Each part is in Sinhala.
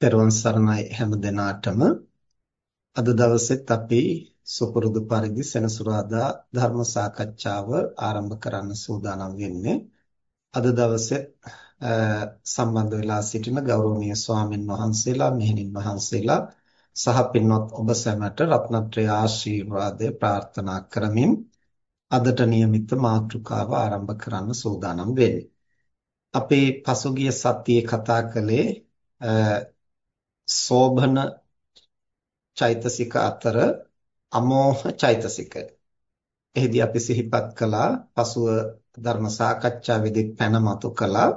පෙරවන් සරණයි හැම දිනාටම අද දවසෙත් අපි සුපුරුදු පරිදි සෙනසුරාදා ධර්ම සාකච්ඡාව ආරම්භ කරන්න සූදානම් වෙන්නේ අද දවසෙත් සම්බන්ධ වෙලා සිටින ගෞරවනීය ස්වාමින් වහන්සේලා මෙහෙණින් වහන්සේලා සහ පින්වත් ඔබ සැමට රත්නත්‍රය ආශිර්වාදය ප්‍රාර්ථනා කරමින් අදට નિયમિત මාතෘකාව ආරම්භ කරන්න සූදානම් වෙන්නේ අපේ පසුගිය සතියේ කතා කළේ සෝභන චෛතසික අතර අමෝහ චෛතසික. එහිදී අපි සිහිපත් කළා පසුව ධර්ම සාකච්ඡාවේදී පැන මතු කළා.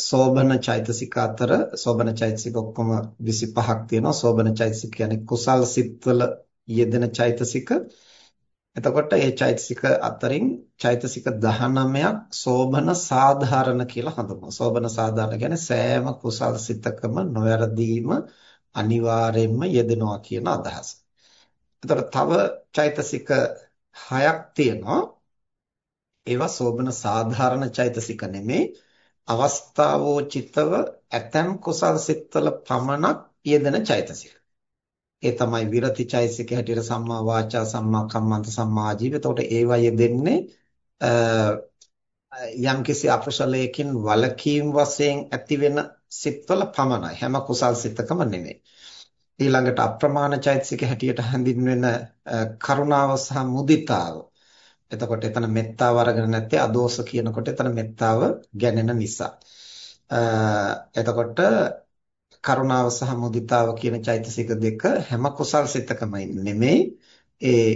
සෝබන චෛතසික අතර සෝබන චෛතසික ඔක්කොම 25ක් තියෙනවා. සෝබන චෛතසික කියන්නේ කුසල් සිත්වල යෙදෙන චෛතසික. එතකොට මේ චෛතසික අතරින් චෛතසික 19ක් සෝබන සාධාරණ කියලා හඳුන්වනවා. සෝබන සාධාරණ කියන්නේ සෑම කුසල් සිතකම නොවැරදීම අනිවාර්යයෙන්ම යෙදෙනවා කියන අදහස. එතකොට තව චෛතසික 6ක් තියෙනවා. ඒවා සෝබන සාධාරණ චෛතසික නෙමේ. අවස්ථාවෝචිතව ඇතම් කුසල් සිත්වල පමණක් යෙදෙන චෛතසික. ඒ තමයි විරති චෛසික හැටියට සම්මා වාචා සම්මා කම්මන්ත සම්මා ආජීව. එතකොට ඒවයේ දෙන්නේ යම්කිසි අකුසලයකින් වලකීම් වශයෙන් ඇති වෙන සිත්වල පමණයි. හැම කුසල් සිතකම නෙමෙයි. ඊළඟට අප්‍රමාණ චෛතසික හැටියට හැඳින්වෙන කරුණාව සහ මුදිතාව. එතකොට එතන මෙත්තාව අරගෙන නැත්තේ අදෝස කියනකොට එතන මෙත්තාව ගැනෙන නිසා. එතකොට කරුණාව සහ මුදිතාව කියන චෛතසික දෙක හැම කුසල් සිතකම නෙමෙයි ඒ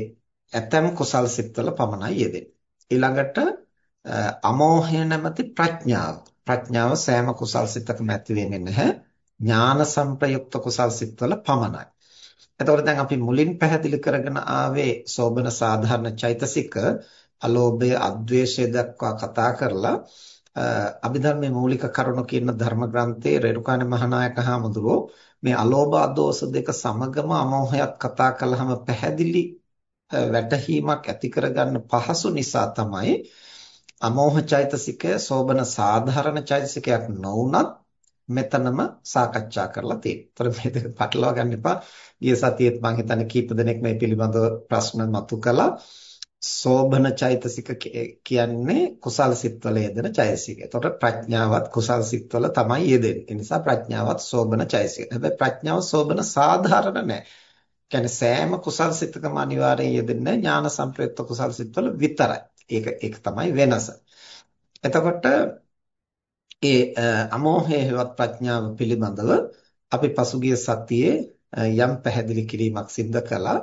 ඇතම් කුසල් සිත්වල පමණයි යෙදෙන්නේ ඊළඟට අමෝහය නැමැති ප්‍රඥාව. ප්‍රඥාව සෑම කුසල් සිතකම ඇති වෙන්නේ නැහැ. ඥාන සංප්‍රයුක්ත කුසල් සිත්වල පමණයි. එතකොට දැන් අපි මුලින් පැහැදිලි කරගෙන ආවේ සෝබන සාධාරණ චෛතසික අලෝභය අද්වේෂය දක්වා කතා කරලා අභිධර්මයේ මූලික කරුණු කියන ධර්ම ග්‍රන්ථයේ රේරුකාණ මහානායක හාමුදුරුවෝ මේ අලෝභ අදෝස දෙක සමගම අමෝහයත් කතා කළාම පැහැදිලි වැටහීමක් ඇති කරගන්න පහසු නිසා තමයි අමෝහ චෛතසිකය සෝබන සාධාරණ චෛතසිකයක් නොවුනත් මෙතනම සාකච්ඡා කරලා තියෙනවා. ඒතර මේ දෙක පටලවා ගන්න එපා. ගිය සතියේත් මම හිතන්නේ කීප දෙනෙක් මේ පිළිබඳව ප්‍රශ්න මතු කළා. සෝබන චෛතසික කියන්නේ කුසල් සිත්වල යෙදෙන චෛතසික. එතකොට ප්‍රඥාවත් කුසල් සිත්වල තමයි යෙදෙන්නේ. ඒ නිසා ප්‍රඥාවත් සෝබන චෛතසික. හැබැයි ප්‍රඥාව සෝබන සාධාරණ නැහැ. කියන්නේ සෑම කුසල් සිතකම අනිවාර්යයෙන් යෙදෙන්නේ ඥාන සංප්‍රයුක්ත කුසල් සිත්වල විතරයි. ඒක ඒක තමයි වෙනස. එතකොට ඒ අමෝහයේවත් ප්‍රඥාව පිළිබඳව අපි පසුගිය සතියේ යම් පැහැදිලි කිරීමක් සිදු කළා.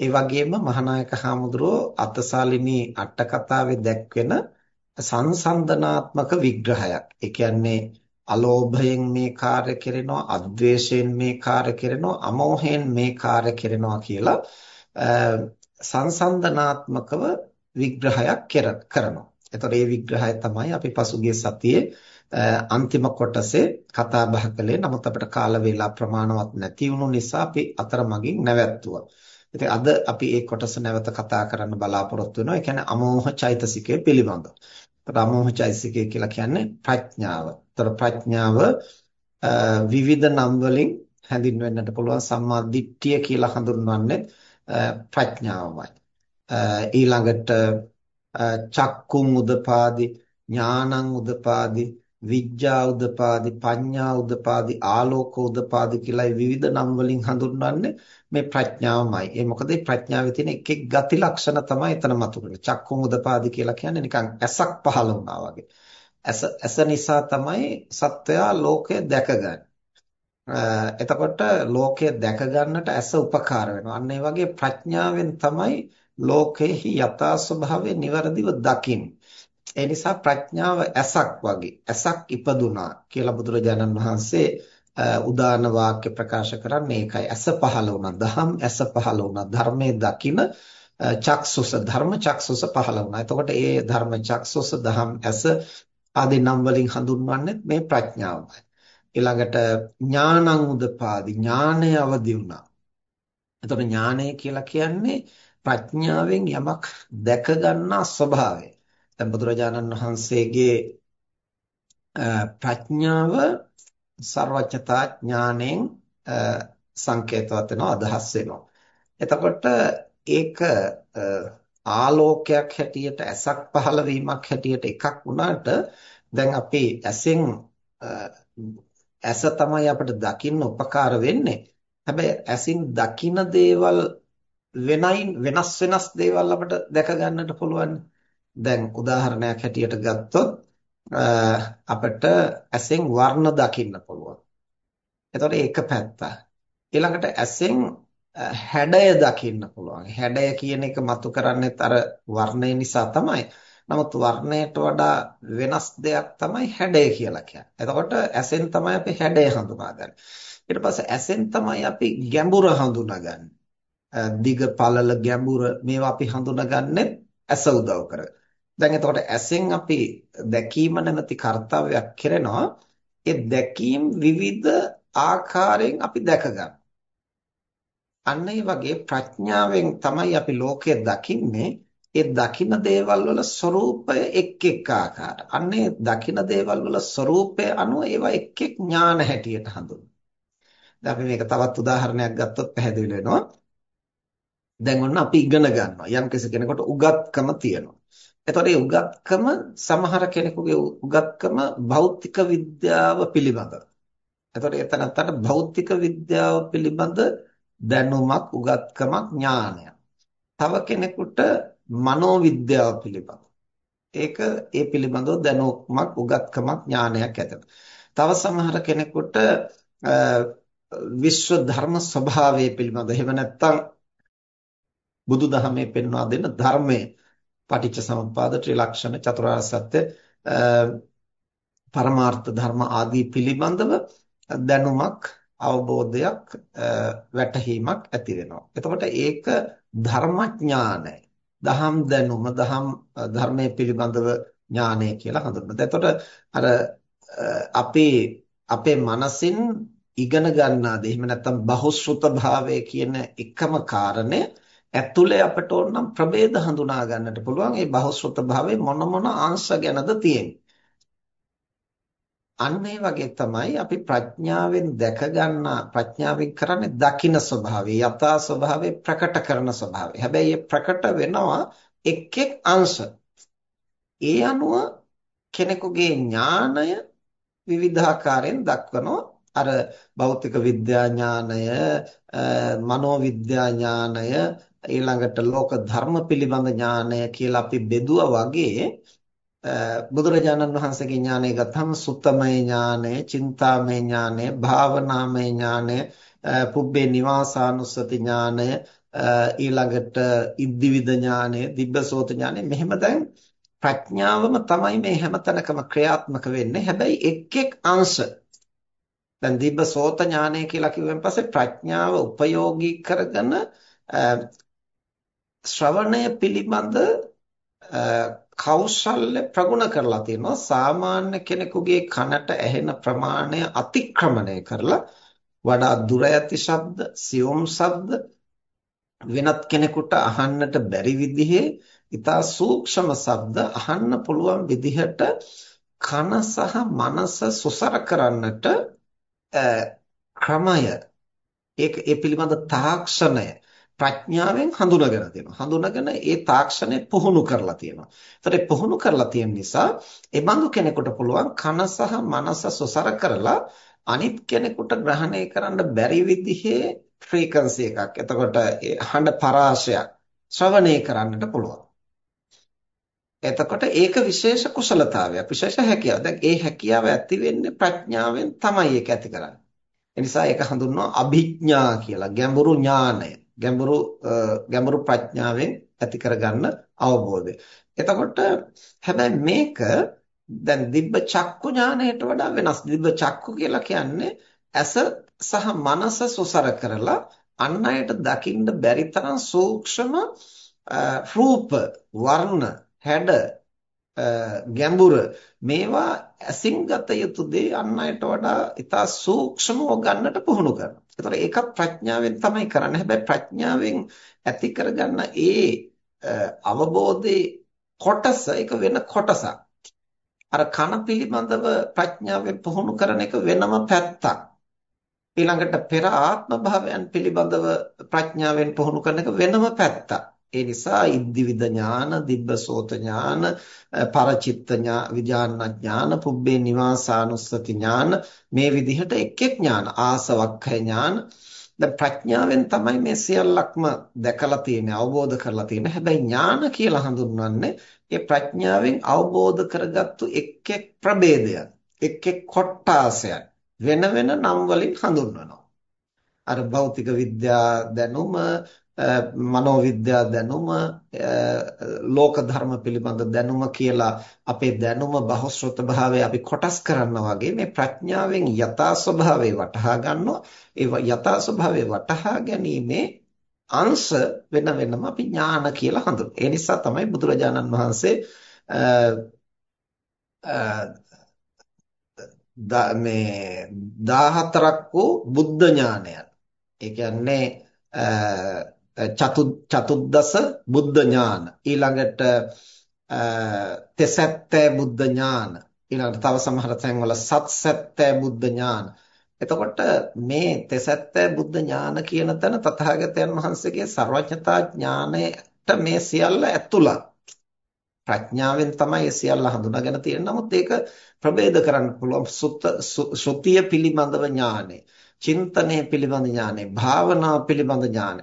ඒ වගේම මහානායක හාමුදුරුවෝ අතසාලිනී අට කතාවේ දැක්වෙන සංසන්දනාත්මක විග්‍රහයක්. ඒ කියන්නේ අලෝභයෙන් මේ කාර්ය කරනවා, අද්වේෂයෙන් මේ කාර්ය කරනවා, අමෝහයෙන් මේ කාර්ය කරනවා කියලා සංසන්දනාත්මකව විග්‍රහයක් කරනවා. එතකොට මේ විග්‍රහය තමයි අපි පසුගිය සතියේ අන්තිම කොටසේ කතා බහ කළේ. නමුත් අපිට කාල වේලා ප්‍රමාණවත් නැති වුණු නිසා අපි අතරමඟින් නැවැත්තුවා. ඉතින් අද අපි මේ කොටස නැවත කතා කරන්න බලාපොරොත්තු වෙනවා. ඒ කියන්නේ අමෝහ චෛතසිකය පිළිබඳව. ඒතර අමෝහ චෛතසිකය කියලා කියන්නේ ප්‍රඥාව. ඒතර ප්‍රඥාව විවිධ නම් වලින් හැඳින්වෙන්නට පුළුවන් සම්මා දිට්ඨිය කියලා හඳුන්වන්නේ ප්‍රඥාවමයි. ඊළඟට චක්කුම් උදපාදි ඥානං උදපාදි විඥා උදපාදි පඤ්ඤා උදපාදි ආලෝක උදපාදි කියලා විවිධ නම් වලින් හඳුන්වන්නේ මේ ප්‍රඥාවමයි. ඒ මොකද මේ ප්‍රඥාවේ තියෙන එක් එක් ගති ලක්ෂණ තමයි එතන මතුවෙන්නේ. චක්කුම් උදපාදි කියලා කියන්නේ නිකන් ඇසක් පහළ වුණා වගේ. ඇස ඇස නිසා තමයි සත්වයා ලෝකය දැකගන්නේ. එතකොට ලෝකය දැක ගන්නට ඇස උපකාර වෙනවා. අන්න ඒ වගේ ප්‍රඥාවෙන් තමයි ලෝකෙහි යථා ස්වභාවය નિවරදිව දකින්නේ. ඒ නිසා ප්‍රඥාව ඇසක් වගේ ඇසක් ඉපදුනා කියලා බුදුරජාණන් වහන්සේ උදාන වාක්‍ය ප්‍රකාශ කරන්නේ ඒකයි ඇස පහළ වුණා දහම් ඇස පහළ වුණා ධර්මයේ දකින චක්සුස ධර්ම චක්සුස පහළ වුණා. එතකොට ඒ ධර්ම චක්සුස දහම් ඇස ආදී නම් වලින් හඳුන්වන්නේ මේ ප්‍රඥාවයි. ඊළඟට ඥානං උදපාදි ඥානය අවදි වුණා. එතකොට ඥානය කියලා කියන්නේ ප්‍රඥාවෙන් යමක් දැක ගන්නා ස්වභාවය. දැන් බුදුරජාණන් වහන්සේගේ ප්‍රඥාව ਸਰවඥතා ඥාණයෙන් සංකේතවත් වෙනවා අදහස් වෙනවා. එතකොට ඒක ආලෝකයක් හැටියට ඇසක් පහළ වීමක් හැටියට එකක් වුණාට දැන් අපි ඇසෙන් ඇස තමයි අපිට දකින්න උපකාර වෙන්නේ. හැබැයි ඇසින් දකින දේවල් වෙනයි වෙනස් වෙනස් දේවල් අපිට දැක ගන්නට පුළුවන්. දැන් උදාහරණයක් හැටියට ගත්තොත් අපිට ඇසෙන් වර්ණ දකින්න පුළුවන්. එතකොට ඒක පැත්ත. ඊළඟට ඇසෙන් හැඩය දකින්න පුළුවන්. හැඩය කියන එක මතු කරන්නේත් අර වර්ණය නිසා තමයි. නමුත් වර්ණයට වඩා වෙනස් දෙයක් තමයි හැඩය කියලා කියන්නේ. එතකොට ඇසෙන් තමයි අපි හැඩය හඳුනාගන්නේ. ඊට පස්සේ ඇසෙන් තමයි අපි ගැඹුර හඳුනාගන්නේ. දිග පළල ගැඹුර මේවා අපි හඳුනාගන්නේ ඇස උදව් කරගෙන. දැන් එතකොට ඇසෙන් අපි දැකීම නැමැති කාර්යයක් කරනවා. ඒ දැකීම් විවිධ ආකාරයෙන් අපි දැක ගන්නවා. අන්න ඒ වගේ ප්‍රඥාවෙන් තමයි අපි ලෝකය දකින්නේ. ඒ දකින දේවල් වල ස්වરૂපය එක් එක් ආකාර. අන්නේ දකින දේවල් වල ස්වરૂපය අනුව ඒවා එක් එක් ඥාන හැටියට හඳුන්වනවා. දැන් අපි මේක තවත් උදාහරණයක් ගත්තොත් පැහැදිලි වෙනවා. දැන් ඔන්න අපි ඉගෙන ගන්නවා. යම් කෙනෙකුට උගත්කම තියෙනවා. එතකොට මේ උගත්කම සමහර කෙනෙකුගේ උගත්කම භෞතික විද්‍යාව පිළිබඳව. එතකොට එතනත්තට භෞතික විද්‍යාව පිළිබඳ දැනුමක් උගත්කමක් ඥානයක්. තව කෙනෙකුට මනෝවිද්‍යාව පිළිබඳ. ඒක ඒ පිළිබඳව දැනුමක් උගත්කමක් ඥානයක් ඇත. තව සමහර කෙනෙකුට විශ්ව ධර්ම ස්වභාවය පිළිබඳ එහෙම නැත්නම් බුදුදහමේ පෙන්වා දෙන ධර්මයේ පටිච්ච සමුප්පාද ත්‍රිලක්ෂණ චතුරාර්ය සත්‍ය පරමාර්ථ ධර්ම ආදී පිළිබඳව දැනුමක් අවබෝධයක් වැටහීමක් ඇති වෙනවා. එතකොට ඒක ධර්මඥානය. දහම් දැනුම දහම් ධර්මයේ පිළිබඳව ඥානය කියලා හඳුන්වනවා. එතකොට අර අපේ අපේ මනසින් ඉගෙන ගන්නා දේ එහෙම නැත්නම් බහුශ්‍රුත භාවය කියන එකම කාරණය ඇතුලේ අපට ඕනම් ප්‍රභේද හඳුනා ගන්නට පුළුවන්. ඒ බහුශ්‍රුත භාවයේ මොන මොන අංශ ගැනද තියෙන්නේ. අන්න ඒ වගේ තමයි අපි ප්‍රඥාවෙන් දැක ගන්නා ප්‍රඥාවෙන් කරන්නේ දකින ස්වභාවය යථා ස්වභාවය ප්‍රකට කරන ස්වභාවය. හැබැයි මේ ප්‍රකට වෙනවා එක් එක් අංශ. ඒ අනුව කෙනෙකුගේ ඥාණය විවිධාකාරයෙන් දක්වනවා. අර භෞතික විද්‍යා ඥානය, මනෝ විද්‍යා ඥානය, ඊළඟට ලෝක ධර්ම පිළිබඳ ඥානය කියලා අපි බෙදුවා වගේ බුදුරජාණන් වහන්සේගේ ඥානය ගත්තම සුත්තමය ඥානය, චින්තාමය ඥානය, භාවනාමය ඥානය, පුබ්බේ නිවාසානුස්සති ඥානය, ඊළඟට ඉද්ධිවිද ඥානය, දිබ්බසෝත ඥානය මෙහෙම දැන් ප්‍රඥාවම තමයි මේ හැමතැනකම ක්‍රියාත්මක වෙන්නේ. හැබැයි එක් එක් අංශ දැන් දිබ්බසෝත ඥානය කියලා කිව්වෙන් පස්සේ ප්‍රඥාව උපයෝගී කරගෙන ශ්‍රවණය පිළිබඳ කෞශල්‍ය ප්‍රගුණ කරලා තියෙනවා. සාමාන්‍ය කෙනෙකුගේ කනට ඇහෙන ප්‍රමාණය අතික්‍රමණය කරලා වඩා දුර ඇති ශබ්ද සියුම් ශබ්ද වෙනත් කෙනෙකුට අහන්නට බැරි විදිහේ ඉතා සූක්ෂම ශබ්ද අහන්න පුළුවන් විදිහට කන සහ මනස සුසර කරන්නට ක්‍රමය ඒක ඒ පිළිබඳ තාක්ෂණය ප්‍රඥාවෙන් හඳුනාගෙන තියෙනවා. හඳුනාගෙන ඒ තාක්ෂණය පුහුණු කරලා තියෙනවා. ඒතර පුහුණු කරලා තියෙන නිසා ඒ බඳු කෙනෙකුට පුළුවන් කන සහ මනස සොසර කරලා අනිත් කෙනෙකුට ග්‍රහණය කරන්න බැරි විදිහේ ෆ්‍රීකවන්සි එකක්. එතකොට හඬ පරාශයක් ශ්‍රවණය කරන්නට පුළුවන්. එතකොට ඒක විශේෂ කුසලතාවයක් විශේෂ හැකියාවක්. දැන් ඒ හැකියාව ඇති වෙන්නේ ප්‍රඥාවෙන් තමයි ඒක ඇති කරන්නේ. ඒ නිසා ඒක හඳුන්වනවා අභිඥා කියලා ගැඹුරු ඥානය. ගැඹුරු ගැඹුරු ප්‍රඥාවෙන් ඇති කරගන්න අවබෝධය. එතකොට හැබැයි මේක දැන් දිබ්බ චක්කු ඥානයට වඩා වෙනස්. දිබ්බ චක්කු කියලා කියන්නේ ඇස සහ මනස සුසර කරලා අන් අයට දකින්න බැරි තරම් සූක්ෂම රූප වර්ණ හැඩ ගැඹුර මේවා ඇසින් ගත යුතු දේ අන් අයට වඩා ඉතා සූක්ෂමව ගන්නට පුහුණු කරනවා. ඒතර ඒක ප්‍රඥාවෙන් තමයි කරන්නේ. හැබැයි ප්‍රඥාවෙන් ඇති කරගන්න ඒ අවබෝධයේ කොටස ඒක වෙන කොටසක්. අර කන පිළිබඳව ප්‍රඥාවෙන් පුහුණු කරන එක වෙනම පැත්තක්. ඊළඟට පෙර ආත්ම භාවයන් පිළිබඳව ප්‍රඥාවෙන් පුහුණු කරන එක වෙනම පැත්තක්. ඒ නිසා ඉද්ධිවිද ඥාන, දිබ්බසෝත ඥාන, පරචිත්ත විඥාන ඥාන, පුබ්බේ නිවාසානුස්සති ඥාන මේ විදිහට එක් එක් ඥාන, ආසවක්ඛය ඥාන දැන් ප්‍රඥාවෙන් තමයි මේ සියල්ලක්ම දැකලා තියෙන්නේ, අවබෝධ කරලා තියෙන්නේ. හැබැයි ඥාන කියලා හඳුන්වන්නේ ඒ ප්‍රඥාවෙන් අවබෝධ කරගත්තු එක් එක් ප්‍රභේදයක්, එක් එක් කොටාසයක් වෙන වෙන නම් වලින් හඳුන්වනවා. අර භෞතික විද්‍යා දැනුම මනෝවිද්‍යා දැනුම ලෝක ධර්ම පිළිබඳ දැනුම කියලා අපේ දැනුම බහුශ්‍රත භාවය අපි කොටස් කරනවා වගේ මේ ප්‍රඥාවෙන් යථා ස්වභාවය වටහා ගන්නවා. ඒ යථා ස්වභාවය වටහා ගැනීමේ අංශ වෙන වෙනම අපි ඥාන කියලා හඳුන්වනවා. ඒ නිසා තමයි බුදුරජාණන් වහන්සේ මේ 14ක් වූ බුද්ධ ඥානයන්. ඒ කියන්නේ චතුද්දස බුද්ධ ඥාන ඊළඟට තෙසැත්තෑ බුද්ධ ඥාන ඊළඟට තව සමහර තැන්වල සත්සැත්තෑ බුද්ධ ඥාන එතකොට මේ තෙසැත්තෑ බුද්ධ ඥාන කියන තැන තථාගතයන් වහන්සේගේ සර්වඥතා ඥාණයට මේ සියල්ල ඇතුළත්. ප්‍රඥාවෙන් තමයි ඒ සියල්ල හඳුනාගෙන තියෙන්නේ. නමුත් ඒක ප්‍රභේද කරන්න පුළුවන් ශ්‍රුතිය පිළිබඳව ඥානෙ චින්තනය පිළිබඳ ඥානෙ භාවනාව පිළිබඳ ඥානෙ.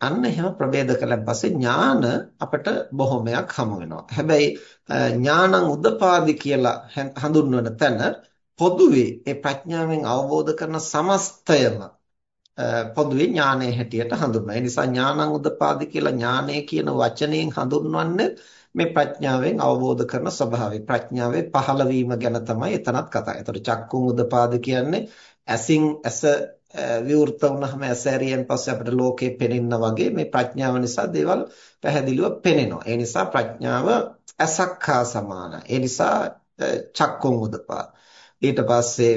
අන්න එහෙම ප්‍රභේද කළාන් පස්සේ ඥාන අපිට බොහොමයක් හමු වෙනවා. හැබැයි ඥානං උදපාදි කියලා හඳුන්වන තැන පොදුවේ ඒ ප්‍රඥාවෙන් අවබෝධ කරන සමස්තයම පොදුවේ ඥානයේ හැටියට හඳුන්වනවා. ඒ නිසා ඥානං උදපාදි කියලා ඥානය කියන වචනයෙන් හඳුන්වන්නේ මේ ප්‍රඥාවෙන් අවබෝධ කරන ස්වභාවය. ප්‍රඥාවේ පහළවීම ගැන තමයි එතනත් කතා. ඒතකොට චක්කුං උදපාදි කියන්නේ ඇසින් ඇස විවෘත වුණාම ඇසෑරියෙන් පස්සේ අපිට ලෝකේ පෙනෙන්න වගේ මේ ප්‍රඥාව නිසා දේවල් පැහැදිලිව පෙනෙනවා. ඒ නිසා ප්‍රඥාව ඇසක් හා සමානයි. ඒ නිසා චක්කුම් උදපා. ඊට පස්සේ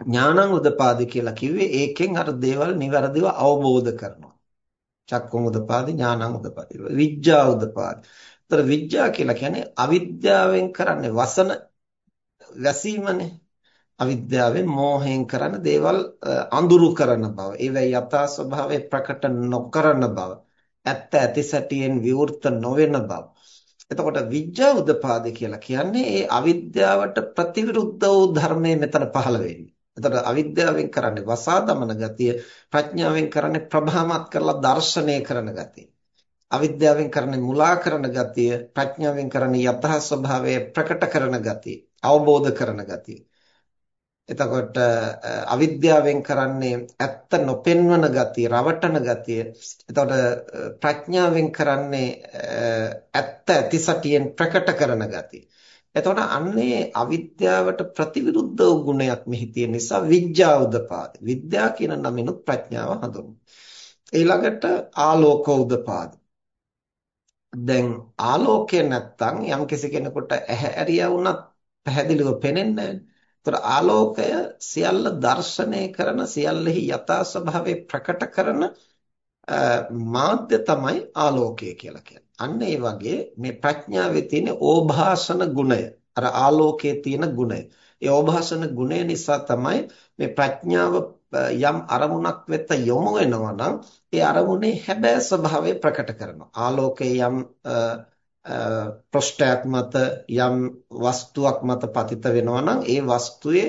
ඥානං උදපාදි කියලා කිව්වේ ඒකෙන් අර දේවල් નિවරදිව අවබෝධ කරනවා. චක්කුම් උදපාදි ඥානං උදපාදි. විඥා උදපාදි. ඒතර විඥා කියලා කියන්නේ අවිද්‍යාවෙන් කරන්නේ වසන වැසීමනේ. අවිද්‍යාවෙන් මෝහයෙන් කරන දේවල් අඳුරු කරන බව. ඒවැයි යථා ස්වභාවය ප්‍රකට නොකරන බව. ඇත්ත ඇති සැටියෙන් විවෘත නොවන බව. එතකොට විඥා උදපාද කියලා කියන්නේ ඒ අවිද්‍යාවට ප්‍රතිවිරුද්ධ වූ ධර්මයේ මෙතන පහළ වෙන්නේ. එතකොට අවිද්‍යාවෙන් කරන්නේ වසා දමන ගතිය, ප්‍රඥාවෙන් කරන්නේ ප්‍රභාමත් කරලා දර්ශනය කරන ගතිය. අවිද්‍යාවෙන් කරන්නේ මුලා කරන ගතිය, ප්‍රඥාවෙන් කරන්නේ යථා ස්වභාවය ප්‍රකට කරන ගතිය, අවබෝධ කරන ගතිය. එතකොට අවිද්‍යාවෙන් කරන්නේ ඇත්ත නොපෙන්වන ගතිය, රවටන ගතිය. එතකොට ප්‍රඥාවෙන් කරන්නේ ඇත්ත ඇතිසටියෙන් ප්‍රකට කරන ගතිය. එතකොට අන්නේ අවිද්‍යාවට ප්‍රතිවිරුද්ධ වූ ගුණයක් මෙහි තියෙන නිසා විඥා උදපාද. විද්‍යා කියන නමිනුත් ප්‍රඥාව හඳුන්වනවා. ඊළඟට ආලෝක උදපාද. දැන් ආලෝකය නැත්තම් යම් කෙනෙකුට ඇහැ ඇරියා වුණත් පැහැදිලිව පේන්නේ නැහැ. ඒතර ආලෝකය සියල්ල දර්ශනය කරන සියල්ලෙහි යථා ස්වභාවය ප්‍රකට කරන මාධ්‍ය තමයි ආලෝකය කියලා කියන්නේ. අන්න ඒ වගේ මේ ප්‍රඥාවේ තියෙන ඕභාසන ගුණය අර ආලෝකයේ තියෙන ගුණය. ඒ ඕභාසන ගුණය නිසා තමයි මේ ප්‍රඥාව යම් අරමුණක් වෙත යොමු වෙනවා නම් ඒ අරමුණේ හැබෑ ස්වභාවය ප්‍රකට කරනවා. ආලෝකයේ යම් පෘෂ්ඨයක් මත යම් වස්තුවක් මත පතිත වෙනවා නම් ඒ වස්තුවේ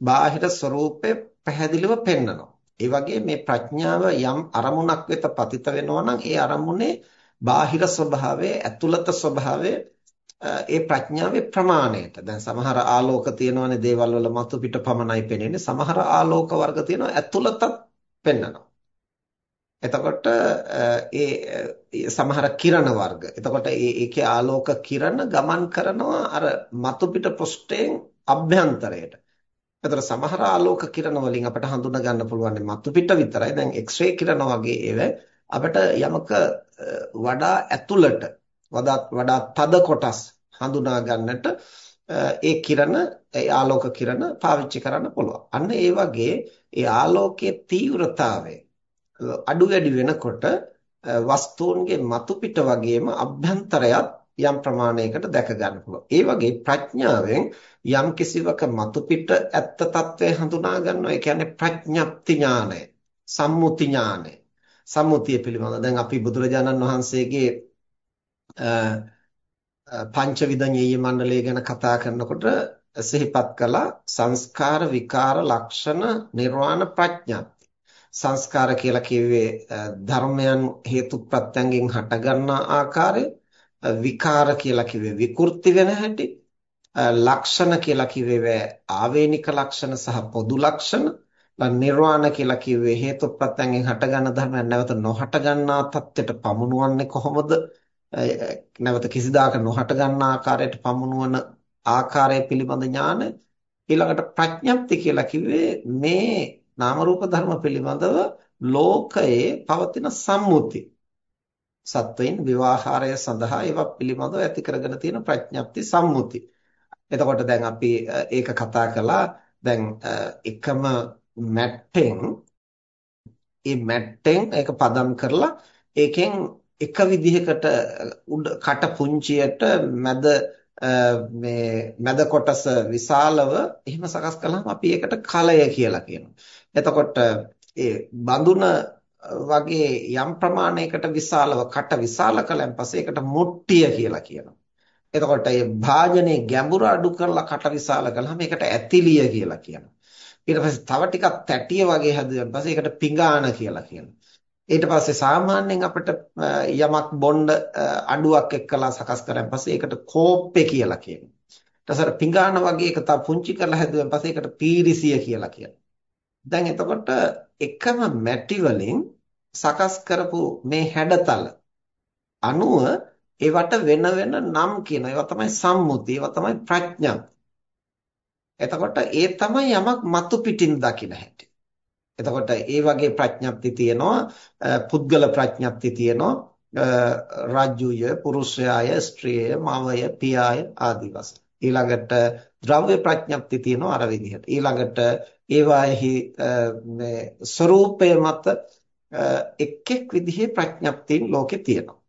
බාහිර ස්වરૂපය පැහැදිලිව පෙන්වනවා. ඒ වගේ මේ ප්‍රඥාව යම් අරමුණක් වෙත පතිත වෙනවා නම් ඒ අරමුණේ බාහිර ස්වභාවය, ඇතුළත ස්වභාවය ඒ ප්‍රඥාවේ ප්‍රමාණයට. දැන් සමහර ආලෝක තියෙනවනේ දේවල් වල මතු පිට පමණයි පෙනෙන්නේ. සමහර ආලෝක වර්ග තියෙනවා ඇතුළතත් පෙන්වනවා. එතකොට ඒ සමහර කිරණ වර්ග. එතකොට ඒකේ ආලෝක කිරණ ගමන් කරනවා අර මතු පිට පෘෂ්ඨයෙන් අභ්‍යන්තරයට. එතකොට සමහර ආලෝක කිරණ වලින් අපිට හඳුනා ගන්න පුළුවන් මතු පිට විතරයි. දැන් එක්ස්රේ කිරණ වගේ ඒවා අපිට යමක වඩා ඇතුළට වඩා වඩා තද කොටස් හඳුනා ගන්නට ඒ කිරණ ඒ ආලෝක කිරණ පාවිච්චි කරන්න පුළුවන්. අන්න ඒ වගේ ඒ ආලෝකයේ තීව්‍රතාවය අඩු වැඩි වෙනකොට වස්තුන්ගේ මතු පිට වගේම අභ්‍යන්තරයත් යම් ප්‍රමාණයකට දැක ගන්න පුළුවන්. ඒ වගේ ප්‍රඥාවෙන් යම් කිසිවක මතු පිට ඇත්ත తත්වය හඳුනා ගන්නවා. ඒ කියන්නේ ප්‍රඥප්ති ඥානය, සම්මුති ඥානය. සම්මුතිය පිළිබඳ දැන් අපි බුදුරජාණන් වහන්සේගේ පංචවිධ ඤෙය්‍ය මණ්ඩලය ගැන කතා කරනකොට සිහිපත් කළා සංස්කාර විකාර ලක්ෂණ නිර්වාණ ප්‍රඥප්ති. සංස්කාර කියලා කිව්වේ ධර්මයන් හේතු ප්‍රත්‍යයෙන් හටගන්නා ආකාරය විකාර කියලා කිව්වේ විකෘති වෙන හැටි ලක්ෂණ කියලා කිව්වේ ආවේනික ලක්ෂණ සහ පොදු ලක්ෂණ නිර්වාණ කියලා කිව්වේ හේතු ප්‍රත්‍යයෙන් හටගන්න ධර්මයන් නැවත නොහට ගන්නා තත්ත්වයට පමුණුවන්නේ කොහොමද? නැවත කිසිදාක නොහට ගන්නා ආකාරයට පමුණුවන ආකාරය පිළිබඳ ඥාන. ඊළඟට ප්‍රඥප්ති කියලා කිව්වේ මේ නාම රූප ධර්ම පිළිබඳව ලෝකයේ පවතින සම්මුති සත්වයින් විවාහාරය සඳහා ඒවා පිළිබඳව ඇති කරගෙන තියෙන ප්‍රඥප්ති සම්මුති. එතකොට දැන් අපි ඒක කතා කළා දැන් එකම මැට්ටෙන් ඒ මැට්ටෙන් ඒක පදම් කරලා ඒකෙන් එක විදිහකට උඩ කට පුංචියට මැද මේ මැද කොටස විශාලව එහෙම සකස් කළාම අපි ඒකට කලය කියලා කියනවා. එතකොට ඒ බඳුන වගේ යම් ප්‍රමාණයකට විශාලව කට විශාල කලෙන් පස්සේ ඒකට මුට්ටිය කියලා කියනවා. එතකොට මේ භාජනයේ ගැඹුර අඩු කරලා කට විශාල කළාම ඒකට ඇතිලිය කියලා කියනවා. ඊට පස්සේ තව ටිකක් තැටිය වගේ හැදුවන් පස්සේ ඒකට පිඟාන කියලා කියනවා. ඊට පස්සේ සාමාන්‍යයෙන් අපිට යමක් බොණ්ඩ අඩුවක් එක්කලා සකස් කරන් පස්සේ ඒකට කෝප්පේ කියලා කියනවා. ඊට පස්සේ පිඟාන වගේ එක තව පුංචි කරලා හැදුවන් පස්සේ ඒකට පීරිසිය කියලා කියනවා. දැන් එතකොට එකම මැටි වලින් සකස් කරපු මේ හැඩතල අණුව ඒවට වෙන වෙන නම් කියන ඒවා තමයි සම්මුති ඒවා තමයි ප්‍රඥා. එතකොට ඒ තමයි යමක් මතු පිටින් දකින හැටි. එතකොට ඒ වගේ ප්‍රඥප්ති තියෙනවා පුද්ගල ප්‍රඥප්ති තියෙනවා රාජ්‍යය පුරුෂයාය ස්ත්‍රියය මවය පියාය ආදී වශයෙන්. ඊළඟට ද්‍රව්‍ය ප්‍රඥප්ති තියෙනවා අර විදිහට ඊළඟට ඒවාෙහි මේ ස්වરૂපය මත එක් එක් විදිහේ ප්‍රඥප්තියන් ලෝකේ තියෙනවා.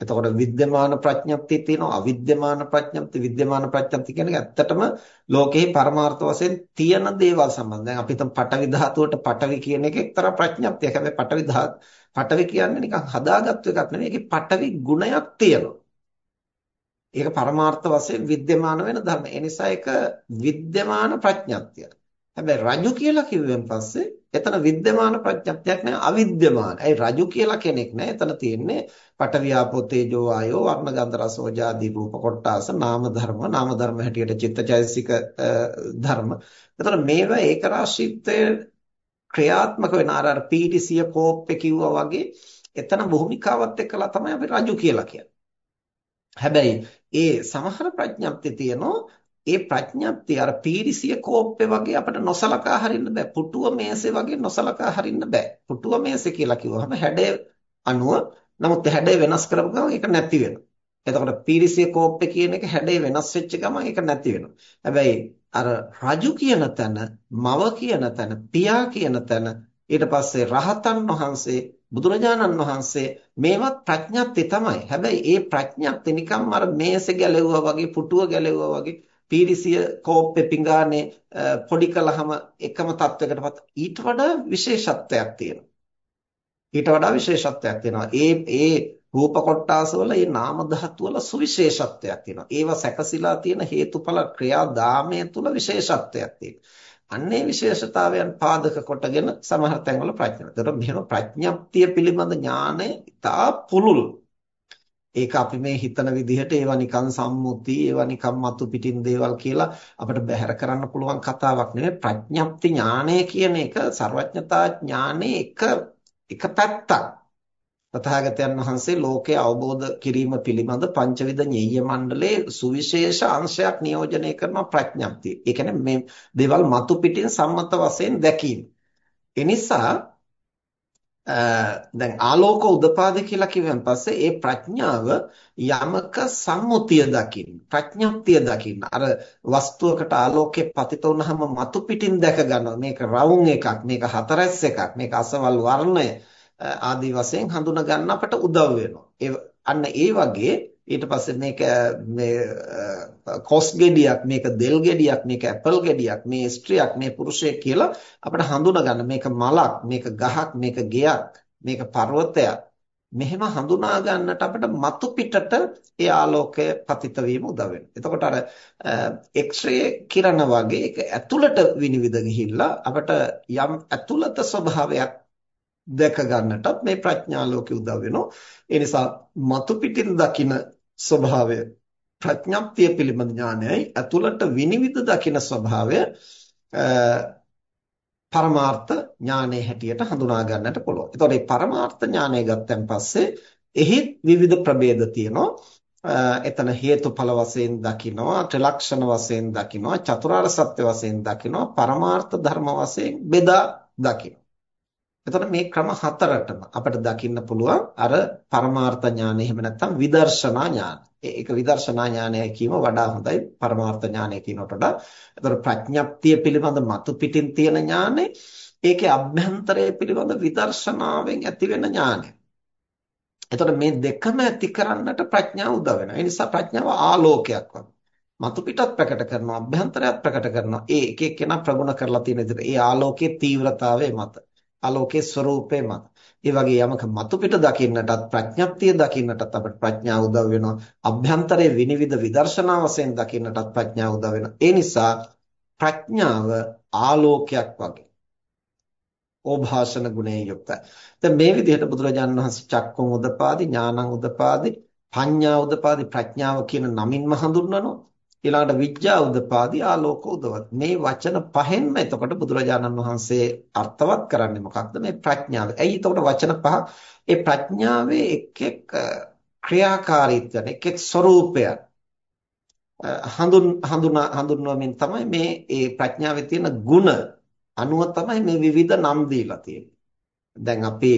එතකොට විද්‍යමාන ප්‍රඥප්තිය තියෙනවා අවිද්‍යමාන ප්‍රඥප්තිය විද්‍යමාන ප්‍රඥප්තිය කියන්නේ ඇත්තටම ලෝකෙහි පරමාර්ථ වශයෙන් තියෙන දේවල් සම්බන්ධ. දැන් අපි හිතමු පටවි ධාතුවට පටවි කියන එක එක්තරා ප්‍රඥප්තියක්. හැබැයි පටවි ධාතු පටවි කියන්නේ නිකන් හදාගත්තු එකක් නෙවෙයි. ඒකේ පටවි ගුණයක් තියෙනවා. ඒක පරමාර්ථ වශයෙන් විද්‍යමාන වෙන ධර්ම. ඒ නිසා ඒක විද්‍යමාන ප්‍රඥප්තියක්. හැබැයි රජු කියලා කිව්වෙන් පස්සේ එතන විද්‍යමාන ප්‍රඥප්තියක් නෑ අවිද්‍යමාන. ඒ රජු කියලා කෙනෙක් නෑ. එතන තියෙන්නේ පඨවියාපෝ තේජෝ ආයෝ වර්ණ ගන්ධ රස ඕජාදී රූප කොටාස නාම ධර්ම නාම ධර්ම හැටියට චිත්තචෛසික ධර්ම. එතන මේවා ඒක රාශීත්වයේ ක්‍රියාත්මක වෙන අර අර පීටිසිය කෝප්පේ කිව්වා වගේ එතන භූමිකාවත් එක්කලා තමයි අපි රජු කියලා කියන්නේ. හැබැයි ඒ සමහර ප්‍රඥප්ති තියෙනවා ඒ ප්‍රඥප්තිය අර පීරිසිය කෝප්පේ වගේ අපිට නොසලකා හරින්න බෑ. පුටුව මේසේ වගේ නොසලකා හරින්න බෑ. පුටුව මේසේ කියලා කිව්වහම හැඩය අනුව නමුත් හැඩය වෙනස් කරපු ගමන් ඒක නැති වෙනවා. එතකොට පීරිසිය කෝප්පේ කියන එක හැඩය වෙනස් වෙච්ච ගමන් ඒක නැති වෙනවා. හැබැයි අර රජු කියන තැන, මව කියන තැන, පියා කියන තැන ඊට පස්සේ රහතන් වහන්සේ බුදුරජාණන් වහන්සේ මේවත් ප්‍රඥප්ති තමයි. හැබැයි ඒ ප්‍රඥප්ති නිකම් අර මේසේ ගැලෙව්වා වගේ, පුටුව ගැලෙව්වා වගේ පීරිසිය කෝප්පේ පිඟානේ පොඩි කළාම එකම තත්වයකටපත් ඊට වඩා විශේෂත්වයක් තියෙනවා. ඊට වඩා විශේෂත්වයක් තියෙනවා. ඒ ඒ රූප කොටාසවල මේ නාම ධාතු වල සුවිශේෂත්වයක් තියෙනවා. ඒවා සැකසීලා තියෙන හේතුඵල ක්‍රියාදාමය තුල විශේෂත්වයක් තියෙනවා. අන්නේ විශේෂතාවයන් පාදක කොටගෙන සමහර තැන්වල ප්‍රඥා. ඒතර මෙහෙම ප්‍රඥප්තිය පිළිබඳ ඥානය ඉතා පුළුල්. ඒක අපි මේ හිතන විදිහට ඒවා නිකන් සම්මුති ඒවා නිකන් මතු පිටින් දේවල් කියලා අපිට බැහැර කරන්න පුළුවන් කතාවක් නෙවෙයි ප්‍රඥප්ති ඥානය කියන එක ਸਰවඥතා ඥානයේ එක එක පැත්තක් තථාගතයන් වහන්සේ ලෝකය අවබෝධ කිරීම පිළිබඳ පංචවිධ ඤෙය්‍ය මණ්ඩලයේ සුවිශේෂ අංශයක් නියෝජනය කරන ප්‍රඥප්තිය. ඒ කියන්නේ මේ දේවල් මතු පිටින් සම්මත වශයෙන් දැකීම. එනිසා දැන් ආලෝක උදපාද කියලා කිව්වන් පස්සේ ඒ ප්‍රඥාව යමක සම්මුතිය දකින්න ප්‍රඥප්තිය දකින්න අර වස්තුවකට ආලෝකේ පතිත වුනහම මතු පිටින් දැක ගන්නවා මේක රවුම් එකක් මේක හතරැස් එකක් මේක අසවල් වර්ණය ආදී වශයෙන් හඳුනා ගන්න අපට උදව් වෙනවා. අන්න ඒ වගේ ඊට පස්සේ මේක මේ කොස් ගෙඩියක් මේක දෙල් ගෙඩියක් මේක ඇපල් ගෙඩියක් මේ ස්ත්‍රියක් මේ පුරුෂයෙක් කියලා අපිට හඳුනා ගන්න මේක මලක් මේක ගහක් මේක ගෙයක් මේක පර්වතයක්. මෙහෙම හඳුනා ගන්නට අපිට මතු පිටට ඒ ආලෝකය පතිත වීම උදව් වෙනවා. එතකොට අර එක්ස්රේ කිරණ වගේ ඒක ඇතුළට විනිවිද ගිහිල්ලා අපිට යම් ඇතුළත ස්වභාවයක් දැක ගන්නටත් මේ ප්‍රඥා ලෝකෙ උදව් වෙනවා. ඒ නිසා මතු පිටින් දකින ස්වභාවය ප්‍රඥප්තිය පිළිබඳ ඥානයයි ඇතුළට විනිවිද දකින ස්වභාවය පරමාර්ථ ඥානයේ හැටියට හඳුනා ගන්නට පුළුවන්. එතකොට මේ පරමාර්ථ ඥානය ගත්තන් පස්සේ එහි විවිධ ප්‍රභේද තියෙනවා. එතන හේතුඵල වශයෙන් දකිනවා, ත්‍රිලක්ෂණ වශයෙන් දකිනවා, චතුරාර්ය සත්‍ය වශයෙන් දකිනවා, පරමාර්ථ ධර්ම වශයෙන් බෙදා දකිනවා. එතකොට මේ ක්‍රම හතරටම අපිට දකින්න පුළුවන් අර පරමාර්ථ ඥානය එහෙම නැත්නම් විදර්ශනා ඥානය. ඒක විදර්ශනා ඥානය කියම වඩා හොඳයි පරමාර්ථ ඥානය කියනට වඩා. එතකොට ප්‍රඥප්තිය පිළිබඳ මතු පිටින් තියෙන ඥානය ඒකේ අභ්‍යන්තරය පිළිබඳ විදර්ශනාවෙන් ඇති වෙන ඥානය. එතකොට මේ දෙකම ඇති කරන්නට ප්‍රඥාව උදව් වෙනවා. ඒ නිසා ප්‍රඥාව ආලෝකයක් වගේ. මතු පිටත් ප්‍රකට කරනවා අභ්‍යන්තරයත් ප්‍රකට කරනවා. ඒ එක එක්කෙනා ප්‍රගුණ කරලා තියෙන විදිහට ඒ ආලෝකයේ තීව්‍රතාවය මත ආලෝකයේ ස්වરૂපේ මත. ඒ වගේ යමක මතු පිට දකින්නටත් ප්‍රඥප්තිය දකින්නටත් අපිට ප්‍රඥාව උදව් වෙනවා. අභ්‍යන්තරයේ විනිවිද විදර්ශනා වශයෙන් දකින්නටත් ප්‍රඥාව උදව් වෙනවා. ඒ නිසා ප්‍රඥාව ආලෝකයක් වගේ ඕභාෂණ ගුණයෙන් යුක්තයි. දැන් මේ විදිහට බුදුරජාණන් වහන්සේ චක්කුම් උදපාදි ඥානං උදපාදි පඤ්ඤා උදපාදි ප්‍රඥාව කියන නමින්ම හඳුන්වනවා. ඊළඟට විඥා උදපාදි ආලෝක උදවත් මේ වචන පහෙන්ම එතකොට බුදුරජාණන් වහන්සේ අර්ථවත් කරන්නේ මොකක්ද මේ ප්‍රඥාව. ඇයි එතකොට වචන පහ ඒ ප්‍රඥාවේ එක් එක් ක්‍රියාකාරීත්වයන් එක් එක් ස්වરૂපයන් හඳුන් හඳුනා හඳුන්වමින් තමයි මේ ඒ ප්‍රඥාවේ තියෙන ಗುಣ අනුව තමයි මේ විවිධ නම් දීලා තියෙන්නේ. දැන් අපි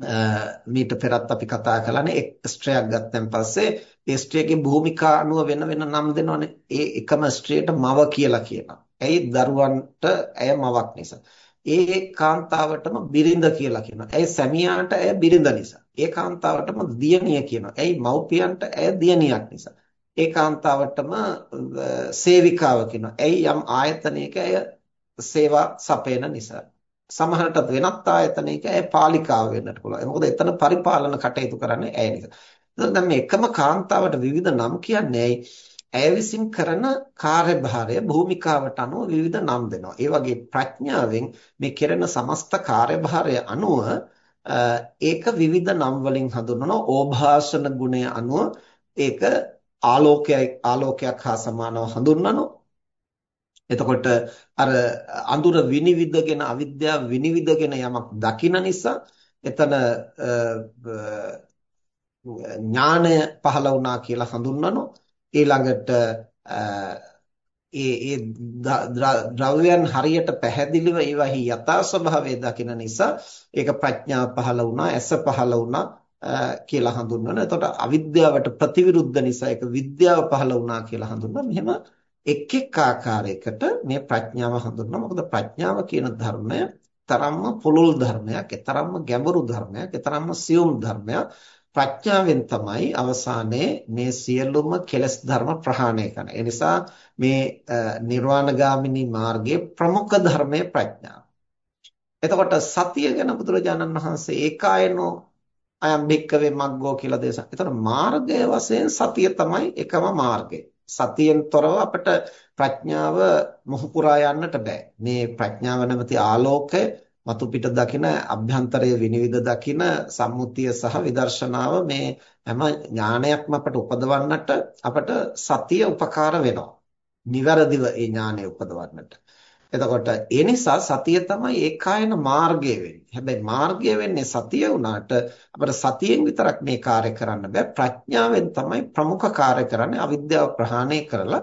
මීට පෙරත් අපි කතා කළානේ එක් ස්ත්‍රයක් ගත්තන් පස්සේ ඒ ස්ත්‍රියගේ භූමිකා අනුව වෙන වෙන නම් දෙනවනේ. ඒ එකම ස්ත්‍රියට මව කියලා කියනවා. ඇයි දරුවන්ට ඇය මවක් නිසා. ඒ කාන්තාවටම බිරිඳ කියලා කියනවා. ඇයි සැමියාට ඇය බිරිඳ නිසා. ඒ කාන්තාවටම දියණිය කියනවා. ඇයි මව්පියන්ට ඇය දියණියක් නිසා. ඒ කාන්තාවටම සේවිකාව කියනවා. ඇයි යම් ආයතනයක ඇය සේවා සපයන නිසා. සමහරටත් වෙනත් ආයතනයක ඇය පාලිකාව වෙන්නට පුළුවන්. මොකද එතන පරිපාලන කටයුතු කරන්නේ ඇය නිසා. දැන් මේ එකම කාන්තාවට විවිධ නම් කියන්නේ ඇයි? ඇය විසින් කරන කාර්යභාරය භූමිකාවට අනුව විවිධ නම් දෙනවා. ඒ වගේ ප්‍රඥාවෙන් මේ කෙරෙන සමස්ත කාර්යභාරය අනුව ඒක විවිධ නම් වලින් හඳුන්වනවා. ඕභාෂණ ගුණය අනුව ඒක ආලෝකයක් ආලෝකයක් හා සමානව හඳුන්වනවා. එතකොට අර අඳුර විනිවිදගෙන අවිද්‍යාව විනිවිදගෙන යමක් දකින නිසා එතන ඥානය පහළ වුණා කියලා හඳුන්වනවා ඊළඟට ඒ ඒ ද්‍රව්‍යයන් හරියට පැහැදිලිව ඒවාහි යථා ස්වභාවය දකින නිසා ඒක ප්‍රඥාව පහළ වුණා ඇස පහළ වුණා කියලා හඳුන්වනවා. එතකොට අවිද්‍යාවට ප්‍රතිවිරුද්ධ නිසා ඒක විද්‍යාව පහළ වුණා කියලා හඳුන්වනවා. මෙහෙම එක් එක් ආකාරයකට මේ ප්‍රඥාව හඳුන්වනවා. මොකද ප්‍රඥාව කියන ධර්මය තරම්ම පුළුල් ධර්මයක්, තරම්ම ගැඹුරු ධර්මයක්, තරම්ම සියුම් ධර්මයක්. ප්‍රඥාවෙන් තමයි අවසානයේ මේ සියලුම කෙලෙස් ධර්ම ප්‍රහාණය කරන්නේ. ඒ නිසා මේ නිර්වාණගාමිනී මාර්ගයේ ප්‍රමුඛ ධර්මයේ ප්‍රඥාව. එතකොට සතිය ගැන බුදුරජාණන් වහන්සේ ඒකායනෝ අයම් භික්කවේ මග්ගෝ කියලා දේශනා. එතකොට මාර්ගය වශයෙන් සතිය තමයි එකම මාර්ගය. සතියෙන් තොරව අපිට ප්‍රඥාව මොහු පුරා යන්නට බෑ. මේ ප්‍රඥාව නැමැති ආලෝකය මතු පිට දකින අභ්‍යන්තරයේ විනිවිද දකින සම්මුතිය සහ විදර්ශනාව මේ හැම ඥානයක්ම අපට උපදවන්නට අපට සතිය උපකාර වෙනවා. නිවැරදිව ඒ ඥානය උපදවන්නට. එතකොට ඒ නිසා සතිය තමයි ඒකායන මාර්ගය වෙන්නේ. හැබැයි මාර්ගය වෙන්නේ සතිය වුණාට අපිට සතියෙන් විතරක් මේ කාර්ය කරන්න බෑ. ප්‍රඥාවෙන් තමයි ප්‍රමුඛ කාර්ය කරන්නේ අවිද්‍යාව ප්‍රහාණය කරලා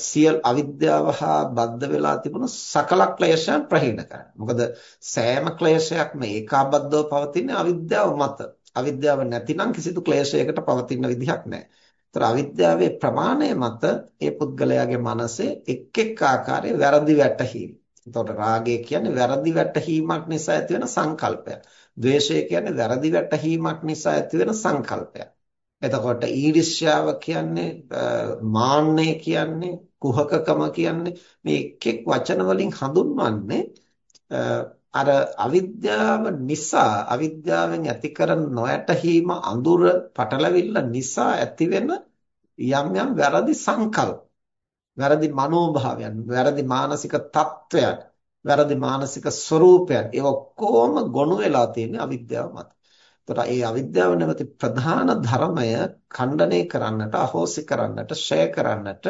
සියල් අවිද්‍යාව හා බද්ධ වෙලා තිබුණු සකල ක්ලේශයන් ප්‍රහීන කරන්න. මොකද සෑම ක්ලේශයක්ම ඒකාබද්ධව පවතින අවිද්‍යාව මත. අවිද්‍යාව නැතිනම් කිසිදු ක්ලේශයකට පවතින විදිහක් නැහැ. ඒතර අවිද්‍යාවේ ප්‍රමාණය මත ඒ පුද්ගලයාගේ මනසේ එක් එක් ආකාරයේ වැරදි වැටහීම්. එතකොට රාගය කියන්නේ වැරදි වැටහීමක් නිසා ඇතිවෙන සංකල්පයක්. ද්වේෂය කියන්නේ වැරදි වැටහීමක් නිසා ඇතිවෙන සංකල්පයක්. එතකොට ඊර්ෂ්‍යාව කියන්නේ මාන්නය කියන්නේ කුහකකම කියන්නේ මේ එක් එක් වචන වලින් හඳුන්වන්නේ අර අවිද්‍යාව නිසා අවිද්‍යාවෙන් ඇති කරන නොයැටීම අඳුර පටලවිල්ල නිසා ඇතිවෙන යම් යම් වැරදි සංකල්ප වැරදි මනෝභාවයන් වැරදි මානසික තත්වයන් වැරදි මානසික ස්වરૂපයන් ඒ ඔක්කොම ගොනු වෙලා තියෙන අවිද්‍යාව මත. ඒතර ඒ අවිද්‍යාව නැමැති ප්‍රධාන ධර්මය ඛණ්ඩණය කරන්නට, අහෝසි කරන්නට, ෂය කරන්නට,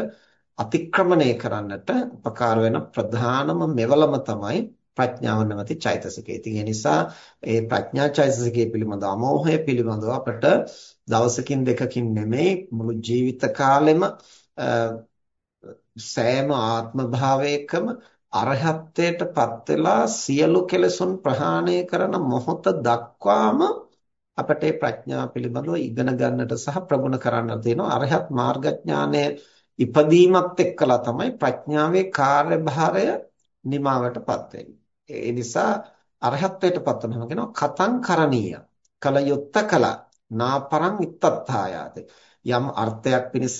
අතික්‍රමණය කරන්නට උපකාර වෙන ප්‍රධානම මෙවලම තමයි ප්‍රඥාව නැමැති චෛතසිකය. ඉතින් ඒ නිසා ඒ ප්‍රඥා චෛතසිකය පිළිබඳ අමෝහය පිළිබඳව අපට දවසකින් දෙකකින් නෙමෙයි මුළු ජීවිත කාලෙම සෑම ආත්ම භාවයකම අරහත්ත්වයටපත් වෙලා සියලු කෙලෙසුන් ප්‍රහාණය කරන මොහොත දක්වාම අපට ප්‍රඥාව පිළිබඳව ඉගෙන ගන්නට සහ ප්‍රගුණ කරන්නට තියෙනවා අරහත් මාර්ගඥානය ඉපදීමත් එක්කලා තමයි ප්‍රඥාවේ කාර්යභාරය නිමාවටපත් වෙන්නේ. ඒ නිසා අරහත්ත්වයටපත් වෙනවා කියනවා කතං කරණීය. කල යුත්ත කල. නාපරං ඉත්තත්ථායාති. යම් අර්ථයක් පිණිස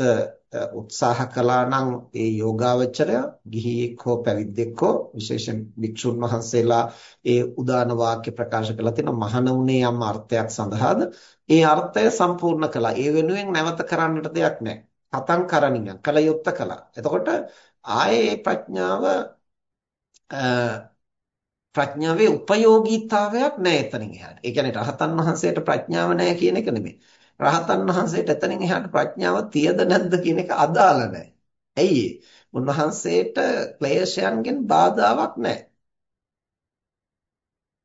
උත්සාහ කළා නම් ඒ යෝගාවචරය ගිහියෙක් හෝ පැවිද්දෙක් හෝ විශේෂයෙන් වික්ෂුන් වහන්සේලා ඒ උදාන වාක්‍ය ප්‍රකාශ කළා තියෙනවා මහණුනේ යම් අර්ථයක් සඳහාද ඒ අර්ථය සම්පූර්ණ කළා. ඒ වෙනුවෙන් නැවත කරන්නට දෙයක් නැහැ. කතං කරණිය. කල යුත්ත කළා. එතකොට ආයේ ප්‍රඥාව ප්‍රඥාවේ උපයෝගීතාවයක් නැහැ එතනින් එහාට. ඒ කියන්නේ රහතන් වහන්සේට ප්‍රඥාව නැහැ කියන එක නෙමෙයි. රහතන් වහන්සේට එතනින් එහාට ප්‍රඥාව තියද නැද්ද කියන එක අදාළ නැහැ. ඇයි උන්වහන්සේට ක්ලේශයන්ගෙන් බාධාවක් නැහැ.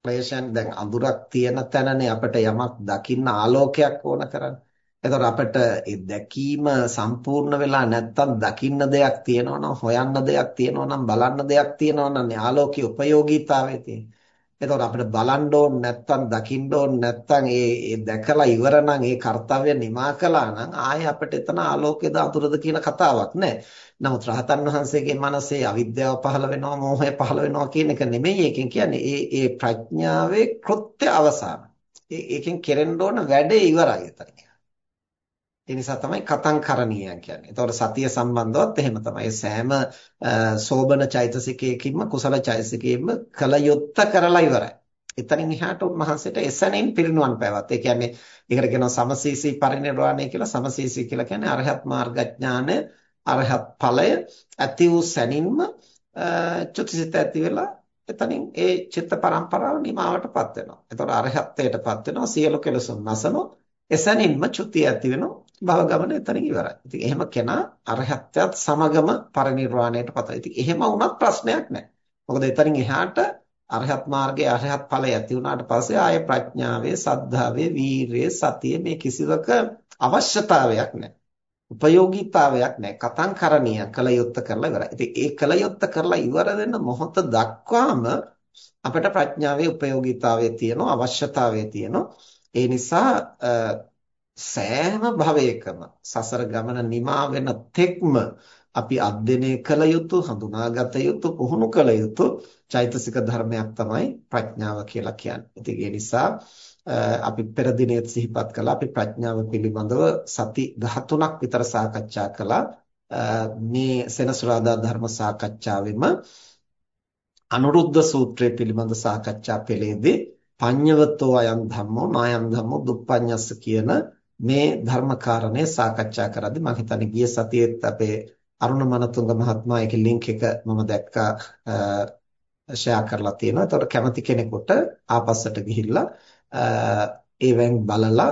ක්ලේශයන් දැන් අඳුරක් තියෙන තැනනේ අපිට යමක් දකින්න ආලෝකයක් ඕන කරන්නේ. එතකොට අපිට ඒ දැකීම සම්පූර්ණ වෙලා නැත්තම් දකින්න දෙයක් තියෙනවා නම් හොයන්න දෙයක් තියෙනවා නම් බලන්න දෙයක් තියෙනවා නම් ආලෝකයේ ප්‍රයෝගීතාවය තියෙනවා. එතකොට අපිට බලන්න ඕන නැත්තම් දකින්න ඕන නැත්තම් ඒ ඒ දැකලා ඉවර නම් ඒ කාර්යය නිමා කළා නම් ආයේ අපිට එතන ආලෝකයේද අතුරුද කියන කතාවක් නැහැ. නමුත් රහතන් වහන්සේගේ මනසේ අවිද්‍යාව පහළ වෙනවා, මෝහය පහළ වෙනවා කියන එක නෙමෙයි ඒකෙන් කියන්නේ. ඒ ඒ ප්‍රඥාවේ කෘත්‍ය අවසාන. ඒකෙන් කෙරෙන්න ඕන වැඩේ ඉවරයි එතන. ඒ නිසා තමයි කතං කරණීය කියන්නේ. ඒතකොට සතිය සම්බන්ධවත් එහෙම තමයි. සෑම සෝබන චෛතසිකයකින්ම කුසල චෛතසිකයෙන්ම කල යුත්ත කරලා ඉවරයි. එතනින් එහාට උන්වහන්සේට එසැනින් පිරිනුවන් පෑවත්. ඒ කියන්නේ ඒකට කියනවා සමසීසී පරිනිර්වාණය කියලා. සමසීසී කියලා කියන්නේ අරහත් මාර්ගඥාන අරහත් ඵලය ඇති වූ සැනින්ම චුතිසිත ඇති වෙලා එතනින් ඒ චිත්ත පරම්පරාව නිමාවටපත් වෙනවා. එතකොට අරහත්ත්වයටපත් වෙනවා. සියලු කෙලෙසුන් නැසනවා. එසැනින්ම චුතිය ඇති වෙනවා. භව ගමන එතනින් ඉවරයි. ඉතින් එහෙම කෙනා අරහත්ත්වයට සමගම පරිනිර්වාණයට පතයි. ඉතින් එහෙම වුණත් ප්‍රශ්නයක් නැහැ. මොකද එතනින් එහාට අරහත් මාර්ගයේ අරහත් ඵලය ඇති වුණාට පස්සේ ආයේ ප්‍රඥාවේ, සද්ධාවේ, වීරියේ, සතියේ මේ කිසිවක අවශ්‍යතාවයක් නැහැ. උපයෝගීතාවයක් නැහැ. කතං කරණීය කල යුත්ත කරලා ඉවරයි. ඉතින් ඒ කල යුත්ත කරලා ඉවර වෙන මොහොත දක්වාම අපිට ප්‍රඥාවේ උපයෝගීතාවය තියෙනවා, අවශ්‍යතාවය තියෙනවා. ඒ නිසා සෑම භවයකම සසර ගමන නිමා වෙන තෙක්ම අපි අධ්‍යයනය කළ යුතු හඳුනාගත යුතු පුහුණු කළ යුතු චෛතසික ධර්මයක් තමයි ප්‍රඥාව කියලා කියන්නේ. ඉතින් ඒ නිසා අපි පෙර දිනෙත් සිහිපත් කළා අපි ප්‍රඥාව පිළිබඳව සති 13ක් විතර සාකච්ඡා කළා. මේ සෙනසුරාදා ධර්ම සාකච්ඡාවෙම අනුරුද්ධ සූත්‍රය පිළිබඳ සාකච්ඡා පෙළේදී පඤ්ඤවතෝ අයං ධම්මෝ නායං ධම්මෝ දුප්පඤ්ඤස්ස කියන මේ ධර්මකාරණය සාකච්ඡා කරද්දී මම හිතන්නේ ගිය සතියේත් අපේ අරුණ මනතුංග මහත්මයා ඒකේ ලින්ක් එක මම දැක්කා ෂෙයා කරලා තියෙනවා. ඒතකොට කැමති කෙනෙකුට ආපස්සට ගිහිල්ලා ඒවෙන් බලලා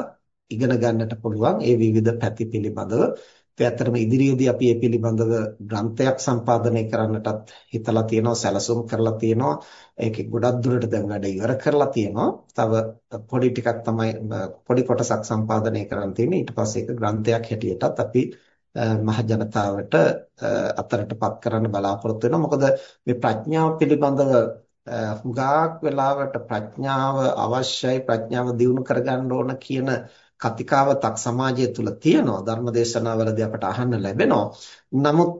ඉගෙන ගන්නට පුළුවන් ඒ විවිධ පැති පිළිබඳව. ඒ ඇත්තටම ඉදිරියේදී අපි මේ පිළිබඳව ග්‍රන්ථයක් සම්පාදනය කරන්නටත් හිතලා තියෙනවා, සැලසුම් කරලා තියෙනවා. ඒකේ ගොඩක් දුරට දැන් වැඩ ඉවර කරලා තියෙනවා. තව පොඩි ටිකක් තමයි පොඩි කොටසක් සම්පාදනය කරන්න තියෙන්නේ. ඊට පස්සේ ඒක ග්‍රන්ථයක් හැටියටත් අපි මහ ජනතාවට අතරටපත් කරන්න බලාපොරොත්තු වෙනවා. මොකද මේ ප්‍රඥාව පිළිබඳව හුඟක් වෙලාවට ප්‍රඥාව අවශ්‍යයි ප්‍රඥාව දියුණු කරගන්න ඕන කියන කතිකාවතක් සමාජය තුල තියෙනවා ධර්මදේශනාවලදී අපට අහන්න ලැබෙනවා. නමුත්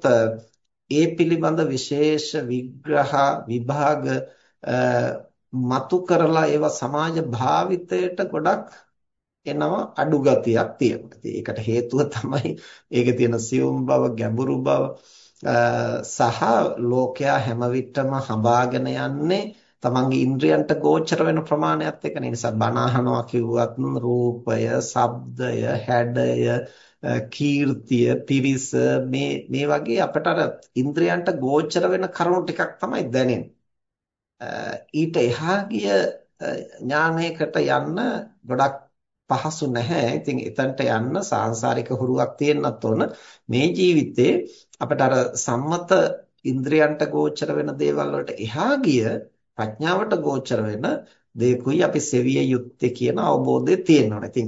ඒ පිළිබඳ විශේෂ විග්‍රහ විභාග මතු කරලා ඒවා සමාජ භාවිතයට ගොඩක් එනම අඩු ගතියක් තියෙනවා. ඉතින් ඒකට හේතුව තමයි ඒකේ තියෙන සියුම් බව, ගැඹුරු බව සහ ලෝකයා හැම විටම හඹාගෙන යන්නේ තමන්ගේ ඉන්ද්‍රයන්ට ගෝචර වෙන ප්‍රමාණයත් එක්ක නිසා බණ අහනවා කිව්වත් රූපය, ශබ්දය, හැඩය, කීර්තිය, පිරිස මේ මේ වගේ අපට අර ඉන්ද්‍රයන්ට ගෝචර වෙන කරුණු ටිකක් තමයි දැනෙන්නේ. ඊට එහා ගිය ඥානයකට යන්න ගොඩක් පහසු නැහැ. ඉතින් එතනට යන්න සාංශාරික හුරුවක් තියෙන්නත් ඕන. මේ ජීවිතේ අපිට අර සම්මත ඉන්ද්‍රයන්ට ගෝචර වෙන දේවල් වලට එහා ගිය ප්‍රඥාවට ගෝචර වෙන දෙයකුයි අපි සෙවිය යුත්තේ කියන අවබෝධය තියෙනවා. ඉතින්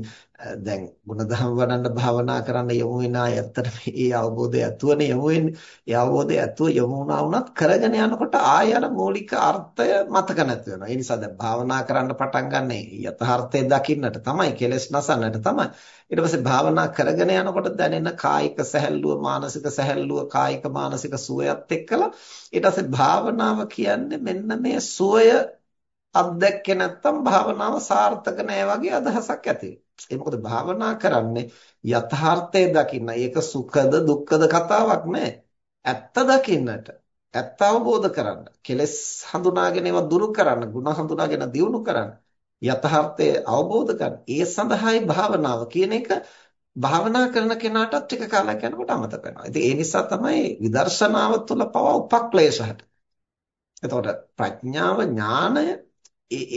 දැන් ಗುಣධම් වඩන්න භාවනා කරන්න යොමු වෙන අය ඇත්තට මේ අවබෝධය ඇතුවනේ යොමු වෙන්නේ. ඒ අවබෝධය ඇතුව යොමු වුණා වුණත් කරගෙන යනකොට ආය යන මූලික අර්ථය මතක නැති වෙනවා. ඒ නිසා දැන් භාවනා කරන්න පටන් ගන්න යථාර්ථය දකින්නට තමයි කෙලෙස් නසන්නට තමයි. ඊට පස්සේ භාවනා කරගෙන යනකොට දැනෙන කායික සැහැල්ලුව, මානසික සැහැල්ලුව, කායික මානසික සුවයත් එක්කලා ඊට පස්සේ භාවනාව කියන්නේ මෙන්න මේ සුවය අත්දැක්කේ නැත්තම් භාවනාව සාර්ථක නෑ වගේ අදහසක් ඇති ඒ මොකද භාවනා කරන්නේ යථාර්ථය දකින්න. ඒක සුඛද දුක්ඛද කතාවක් නෑ. ඇත්ත දකින්නට. ඇත්ත අවබෝධ කරන්න. කෙලෙස් හඳුනාගෙන ඒවා දුරු කරන්න, ಗುಣ හඳුනාගෙන දියුණු කරන්න. යථාර්ථය අවබෝධ කරගන්න. ඒ සඳහායි භාවනාව කියන එක භාවනා කරන කෙනාටත් ටික කාලයක් යනකොට අමතක වෙනවා. ඉතින් ඒ නිසා තමයි විදර්ශනාව තුළ පවා උපක්ලේශ හට. එතකොට ප්‍රඥාව ඥානය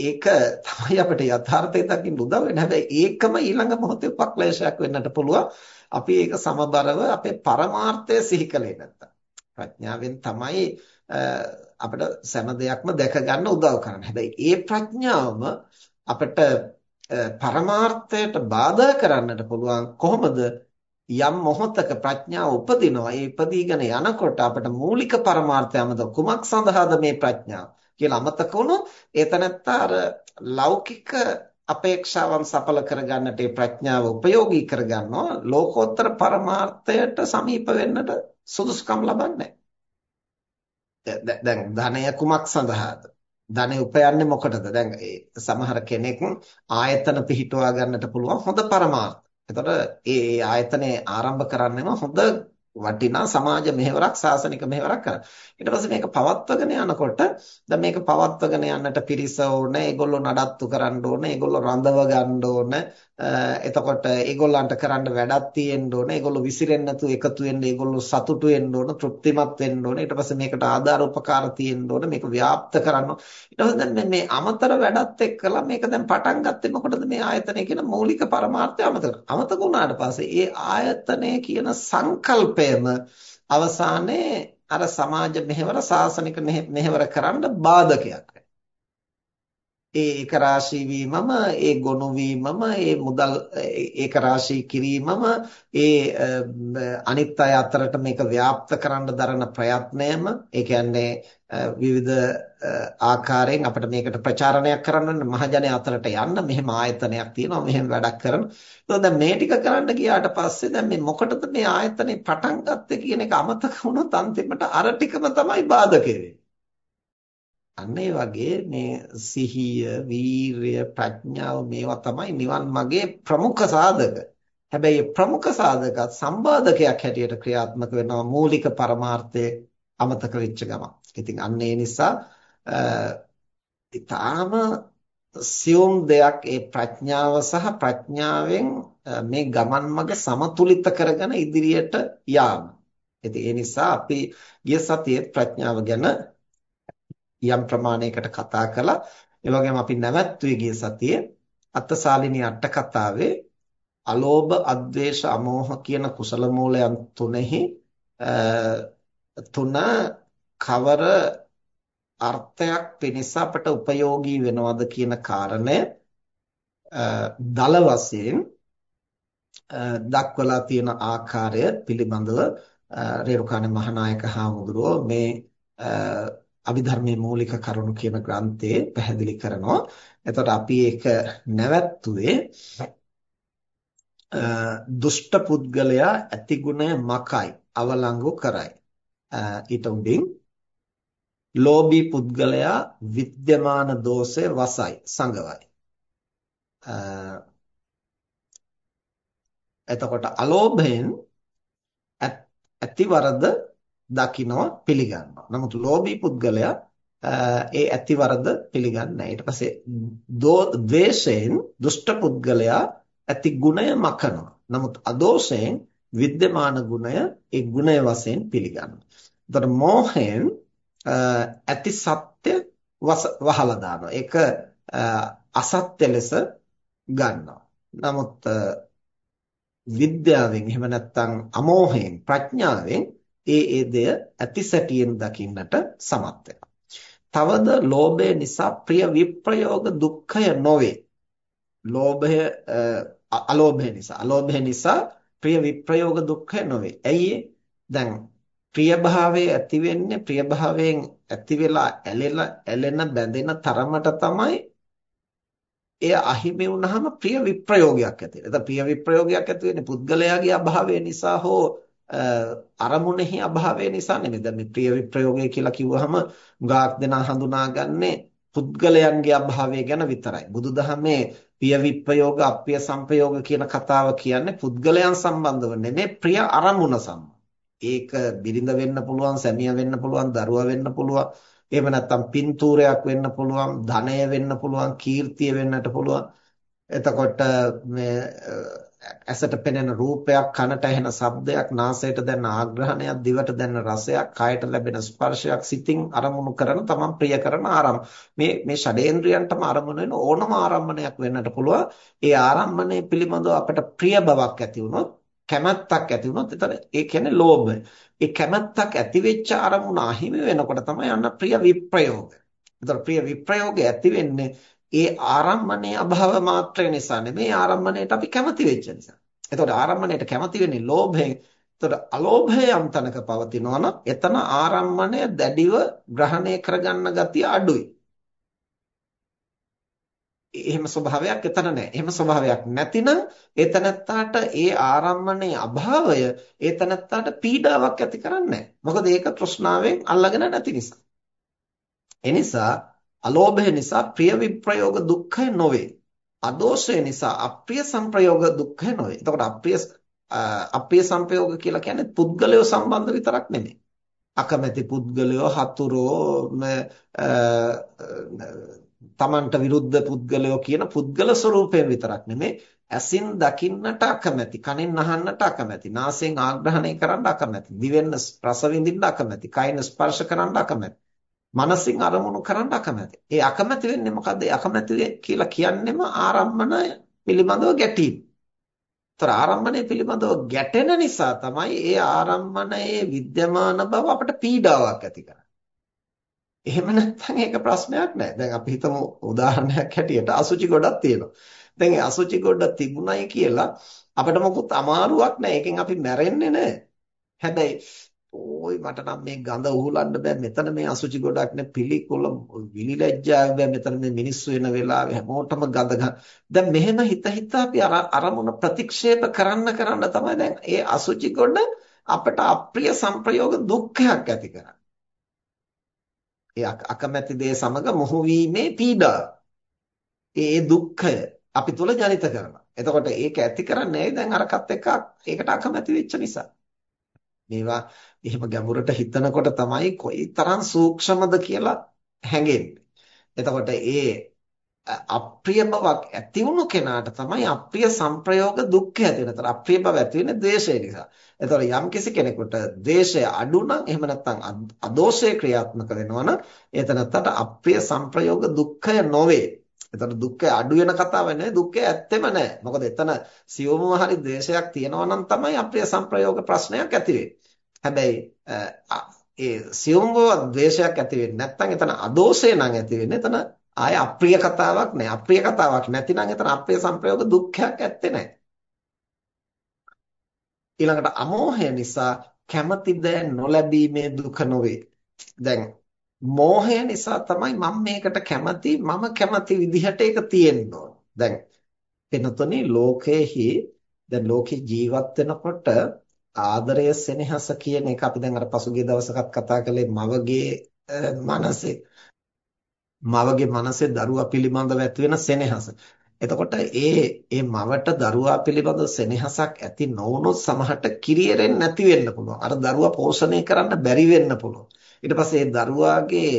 ඒක තමයි අපිට යථාර්ථය දකින්න උදව් වෙන්නේ. හැබැයි ඒකම ඊළඟ මොහොතේ උපක්ලේශයක් වෙන්නට පුළුවන්. අපි ඒක සමබරව අපේ පරමාර්ථය සිහි කළේ නැත්තම්. ප්‍රඥාවෙන් තමයි අපිට සෑම දෙයක්ම දැක ගන්න උදව් කරන්නේ. හැබැයි ඒ ප්‍රඥාවම අපිට පරමාර්ථයට බාධා කරන්නට පුළුවන් කොහොමද? යම් මොහොතක ප්‍රඥාව උපදිනවා. ඒ ඉපදීගෙන යනකොට අපිට මූලික පරමාර්ථය අමත කුමක් සඳහාද මේ ප්‍රඥාව? කියලා අමතක වුණොත් ඒතනත්තා අර ලෞකික අපේක්ෂාවන් සඵල කරගන්නට ඒ ප්‍රඥාව උපයෝගී කරගන්නවා. ලෝකෝත්තර පරමාර්ථයට සමීප වෙන්නට සුදුසුකම් ලබන්නේ. දැන් ධනය කුමක් සඳහාද? ධනෙ උපයන්නේ මොකටද? දැන් සමහර කෙනෙක් ආයතන පිහිටුවා ගන්නට පුළුවන් හොඳ පරමාර්ථ. එතකොට ඒ ආයතනේ ආරම්භ කරන්නේම හොඳ වටිනා සමාජ මෙහෙවරක් සාසනික මෙහෙවරක් කරා. ඊට පස්සේ මේක පවත්වගෙන යනකොට දැන් මේක පවත්වගෙන යන්නට පිරිස ඕනේ, ඒගොල්ලෝ නඩත්තු කරන්න ඕනේ, ඒගොල්ලෝ රඳව ගන්න ඕනේ. එතකොට ඒගොල්ලන්ට කරන්න වැඩක් තියෙන්න ඕනේ. ඒගොල්ලෝ විසිරෙන්නේ නැතුව එකතු වෙන්න, ඒගොල්ලෝ සතුටු වෙන්න ඕනේ, තෘප්තිමත් වෙන්න ඕනේ. ඊට පස්සේ මේකට ආධාර උපකාර තියෙන්න ඕනේ. මේක ව්‍යාප්ත කරන්න. ඊට පස්සේ දැන් මේ අමතර වැඩත් එක්කලා මේක දැන් පටන් ගත්තේ මොකටද මේ ආයතනය කියන මූලික පරමාර්ථය අමතක. අමතක වුණාට පස්සේ ඒ ආයතනය කියන සංකල්පයම අවසානයේ අර සමාජ මෙහෙවර සාසනික මෙහෙවර කරන්න බාධකයක්. ඒ ඒක රාශී වීමම ඒ ගොනු වීමම ඒ මුදල් ඒක රාශී කිරීමම ඒ අනිත් අය අතරට මේක ව්‍යාප්ත කරන්න දරන ප්‍රයත්නයම ඒ කියන්නේ විවිධ ආකාරයෙන් අපිට මේකට ප්‍රචාරණයක් කරන්න මහජනයා අතරට යන්න මෙහෙම ආයතනයක් තියෙනවා මෙහෙම වැඩක් කරන. ඒතකොට දැන් මේ ටික කරන්න ගියාට පස්සේ දැන් මේ මොකටද මේ ආයතනේ පටන් ගත්තේ කියන එක අමතක වුණොත් අන්තිමට අර ටිකම තමයි බාධක වෙන්නේ. අන්න ඒ වගේ මේ සිහිය, වීරිය, ප්‍රඥාව මේවා තමයි නිවන් මාගේ ප්‍රමුඛ සාධක. හැබැයි ප්‍රමුඛ සාධකත් සම්බාධකයක් හැටියට ක්‍රියාත්මක වෙනවා මූලික පරමාර්ථය අමතක වෙච්ච ගමන්. ඉතින් අන්න ඒ නිසා ඊටාම සියුම් දෙයක් ඒ ප්‍රඥාව සහ ප්‍රඥාවෙන් මේ ගමන් මඟ සමතුලිත කරගෙන ඉදිරියට යාම. ඉතින් ඒ නිසා අපි ගිය සතියේ ප්‍රඥාව ගැන යම් ප්‍රමාණයකට කතා කළා. ඒ වගේම අපි නැවැත්වී ගිය සතියේ අත්තසාලිනී අට කතාවේ අලෝභ, අද්වේෂ, අමෝහ කියන කුසල මූලයන් තුනෙහි තුන කවර අර්ථයක් පිණිස අපට උපයෝගී වෙනවද කියන කාරණය දල වශයෙන් දක්වලා තියෙන ආකාරය පිළිබඳව රේරුකාණේ මහානායක හාමුදුරුවෝ මේ අභිධර්මයේ මූලික කරුණු කියන ග්‍රන්ථයේ පැහැදිලි කරනවා. එතකොට අපි ඒක නැවැත්තුවේ දුෂ්ට පුද්ගලයා ඇති ගුණය මකයි අවලංගු කරයි. ඊට උඩින් ලෝභී පුද්ගලයා විද්‍යමාන දෝෂය වසයි සංගවයි. එතකොට අලෝභයෙන් ඇති වරද දකිනවා පිළිගන්නවා. නමුත් ලෝභී පුද්ගලයා ඒ ඇති වරද පිළිගන්නේ නැහැ. ඊට පස්සේ ද්වේෂයෙන් දුෂ්ට පුද්ගලයා ඇති ගුණය මකනවා. නමුත් අදෝෂයෙන් විද්‍යමාන ගුණය ඒ ගුණය වශයෙන් පිළිගන්නවා. එතකොට මෝහයෙන් ඇති සත්‍ය වහලා දානවා. ඒක අසත්‍ය ලෙස ගන්නවා. නමුත් විද්‍යාවෙන් එහෙම නැත්නම් අමෝහයෙන් ප්‍රඥාවෙන් ඒ ඒ දෙය ඇතිසැටියෙන් දකින්නට සමත් තවද ලෝභය නිසා ප්‍රිය විප්‍රයෝග දුක්ඛය නොවේ. ලෝභය අලෝභය නිසා අලෝභය නිසා ප්‍රිය විප්‍රයෝග දුක්ඛය නොවේ. ඇයි දැන් ප්‍රිය භාවයේ ඇති වෙන්නේ ප්‍රිය භාවයෙන් ඇති වෙලා ඇලෙලා ඇලෙන බැඳෙන තරමට තමයි එය අහිමි වුනහම ප්‍රිය විප්‍රයෝගයක් ඇති වෙනවා. ප්‍රිය විප්‍රයෝගයක් ඇති වෙන්නේ පුද්ගලයාගේ අභාවය නිසා හෝ අරමුණෙහි අභාවය නිසා නෙමෙයි. දැන් මේ ප්‍රිය විප්‍රයෝගය කියලා කිව්වහම ගාක් දෙනා හඳුනාගන්නේ පුද්ගලයන්ගේ අභාවය ගැන විතරයි. බුදුදහමේ ප්‍රිය විප්‍රයෝග, අප්‍රිය සංපයෝග කියන කතාව කියන්නේ පුද්ගලයන් සම්බන්ධව නෙමෙයි ප්‍රිය අරමුණ සම්බන්ධ. ඒක බිරිඳ වෙන්න පුළුවන්, සැමියා වෙන්න පුළුවන්, දරුවා වෙන්න පුළුවන්. එහෙම නැත්නම් පින්තූරයක් වෙන්න පුළුවන්, ධනය වෙන්න පුළුවන්, කීර්තිය වෙන්නට පුළුවන්. එතකොට මේ ඇසට පෙනෙන රූපයක්, කනට ඇහෙන ශබ්දයක්, නාසයට දැනෙන ආග්‍රහණයක්, දිවට දැනෙන රසයක්, කයට ලැබෙන ස්පර්ශයක්, සිතින් අරමුණු කරන තමන් ප්‍රිය කරන ආරම්භ. මේ මේ ෂඩේන්ද්‍රයන්ටම අරමුණු වෙන ඕනම ආරම්භණයක් වෙන්නට පුළුවන්. ඒ ආරම්භණය පිළිබඳව අපට ප්‍රිය බවක් ඇති වුණොත් කැමැත්තක් ඇති වුණොත් එතන ඒ කියන්නේ ලෝභය. ඒ කැමැත්තක් ඇති වෙච්ච අරමුණ අහිමි වෙනකොට තමයි අන්න ප්‍රිය විප්‍රයෝග. එතකොට ප්‍රිය විප්‍රයෝගය ඇති වෙන්නේ ඒ ආරම්මණයේ අභාව මාත්‍රය නිසා නෙමෙයි ආරම්මණයට අපි කැමති වෙච්ච නිසා. එතකොට ආරම්මණයට කැමති වෙන්නේ ලෝභයෙන්. එතකොට අලෝභය යම් තැනක පවතිනවා නම් එතන ආරම්මණය දැඩිව ග්‍රහණය කරගන්න ගතිය අඩුයි. එහෙම ස්වභාවයක් එතන නැහැ. එහෙම ස්වභාවයක් නැතිනම් ඒ තනත්තාට ඒ ආරම්මණයේ අභාවය ඒ තනත්තාට පීඩාවක් ඇති කරන්නේ මොකද ඒක තෘෂ්ණාවෙන් අල්ලගෙන නැති නිසා. එනිසා අලෝභය නිසා ප්‍රිය විප්‍රයෝග දුක්ඛය නොවේ. අදෝෂය නිසා අප්‍රිය සංප්‍රයෝග දුක්ඛය නොවේ. එතකොට අප්‍රිය අප්‍රිය සංප්‍රයෝග කියලා කියන්නේ පුද්ගලයෝ සම්බන්ධ විතරක් නෙමෙයි. අකමැති පුද්ගලයෝ හතුරෝ තමන්ට විරුද්ධ පුද්ගලයෝ කියන පුද්ගල ස්වરૂපයෙන් විතරක් නෙමෙයි ඇසින් දකින්නට අකමැති කනෙන් අහන්නට අකමැති නාසයෙන් ආග්‍රහණය කරන්න අකමැති දිවෙන් රස විඳින්න අකමැති කයින් ස්පර්ශ කරන්න අකමැති මනසින් අරමුණු කරන්න අකමැති ඒ අකමැති වෙන්නේ මොකද්ද ඒ අකමැති කියලා කියන්නේම ආරම්මණය පිළිබඳව ගැටීම. ତර ආරම්මණය පිළිබඳව ගැටෙන නිසා තමයි ඒ ආරම්මණයේ විද්‍යමාන බව අපට පීඩාවක් ඇති කරන්නේ. එහෙම නැත්නම් ඒක ප්‍රශ්නයක් නෑ. දැන් අපි හිතමු උදාහරණයක් හැටියට අසුචි ගොඩක් තියෙනවා. දැන් ඒ අසුචි ගොඩ තිබුණයි කියලා අපිට මොකුත් අමාරුවක් නෑ. ඒකෙන් අපි මැරෙන්නේ නෑ. හැබැයි ඕයි මට නම් මේ ගඳ උහුලන්න බෑ. මෙතන මේ අසුචි ගොඩක් නේ පිළිකුල විලිලැජ්ජාව බෑ. මෙතන මේ මිනිස්සු වෙන වෙලාවෙ හැමෝටම ගඳ ගන්න. දැන් මෙහෙම හිත හිත අපි අරමුණ ප්‍රතික්ෂේප කරන්න කරන්න තමයි දැන් ඒ අසුචි ගොඩ අපට අප්‍රිය සංප්‍රයෝග දුක්ඛයක් ඇති කරන්නේ. ඒ අකමැති දේ සමග මොහු වීමේ පීඩාව. ඒ දුක්ඛය අපි තුල ජනිත කරනවා. එතකොට ඒක ඇති කරන්නේ දැන් අරකට එක්ක ඒකට අකමැති වෙච්ච නිසා. මේවා එහෙම ගැඹුරට හිතනකොට තමයි කොයිතරම් සූක්ෂමද කියලා හැඟෙන්නේ. එතකොට ඒ අප්‍රිය බවක් ඇති වුණු කෙනාට තමයි අප්‍රිය සංප්‍රයෝග දුක්ඛය ඇති වෙන. ඒතර අප්‍රිය බව ඇති වෙන්නේ ද්වේෂය නිසා. ඒතර යම් කිසි කෙනෙකුට ද්වේෂය අඩු නම් එහෙම නැත්නම් අදෝෂය ක්‍රියාත්මක වෙනවා නම් එතනත්තට අප්‍රිය සංප්‍රයෝග දුක්ඛය නොවේ. එතන දුක්ඛය අඩු වෙන කතාවක් නෙවෙයි දුක්ඛය ඇත්තෙම නැහැ. මොකද එතන සියොමව හරි ද්වේෂයක් තියෙනවා නම් තමයි අප්‍රිය සංප්‍රයෝග ප්‍රශ්නයක් ඇති හැබැයි ඒ සියොම්ව ද්වේෂයක් ඇති වෙන්නේ නැත්නම් එතන අදෝෂය නම් ඇති වෙන්නේ එතන ආය අප්‍රිය කතාවක් නෑ. අප්‍රිය කතාවක් නැතිනම් එතන අප්‍රිය සංප්‍රයෝග දුක්ඛයක් ඇත්තේ නෑ. ඊළඟට අමෝහය නිසා කැමති දෑ නොලැබීමේ දුක නොවේ. දැන් මෝහය නිසා තමයි මම මේකට කැමති මම කැමති විදිහට ඒක තියෙන්න ඕන. දැන් වෙනතොනේ ලෝකයේහි දැන් ලෝකේ ජීවත් වෙනකොට ආදරය සෙනෙහස කියන එක අපි දැන් අර පසුගිය දවසකත් කතා කළේ මවගේ මනසේ මවගේ මනසේ දරුවා පිළිබඳව ඇති වෙන සෙනෙහස. එතකොට ඒ ඒ මවට දරුවා පිළිබඳ සෙනෙහසක් ඇති නොවුනොත් සමහරට කිරියරෙන් නැති වෙන්න පුළුවන්. අර දරුවා පෝෂණය කරන්න බැරි වෙන්න පුළුවන්. ඊට පස්සේ ඒ දරුවාගේ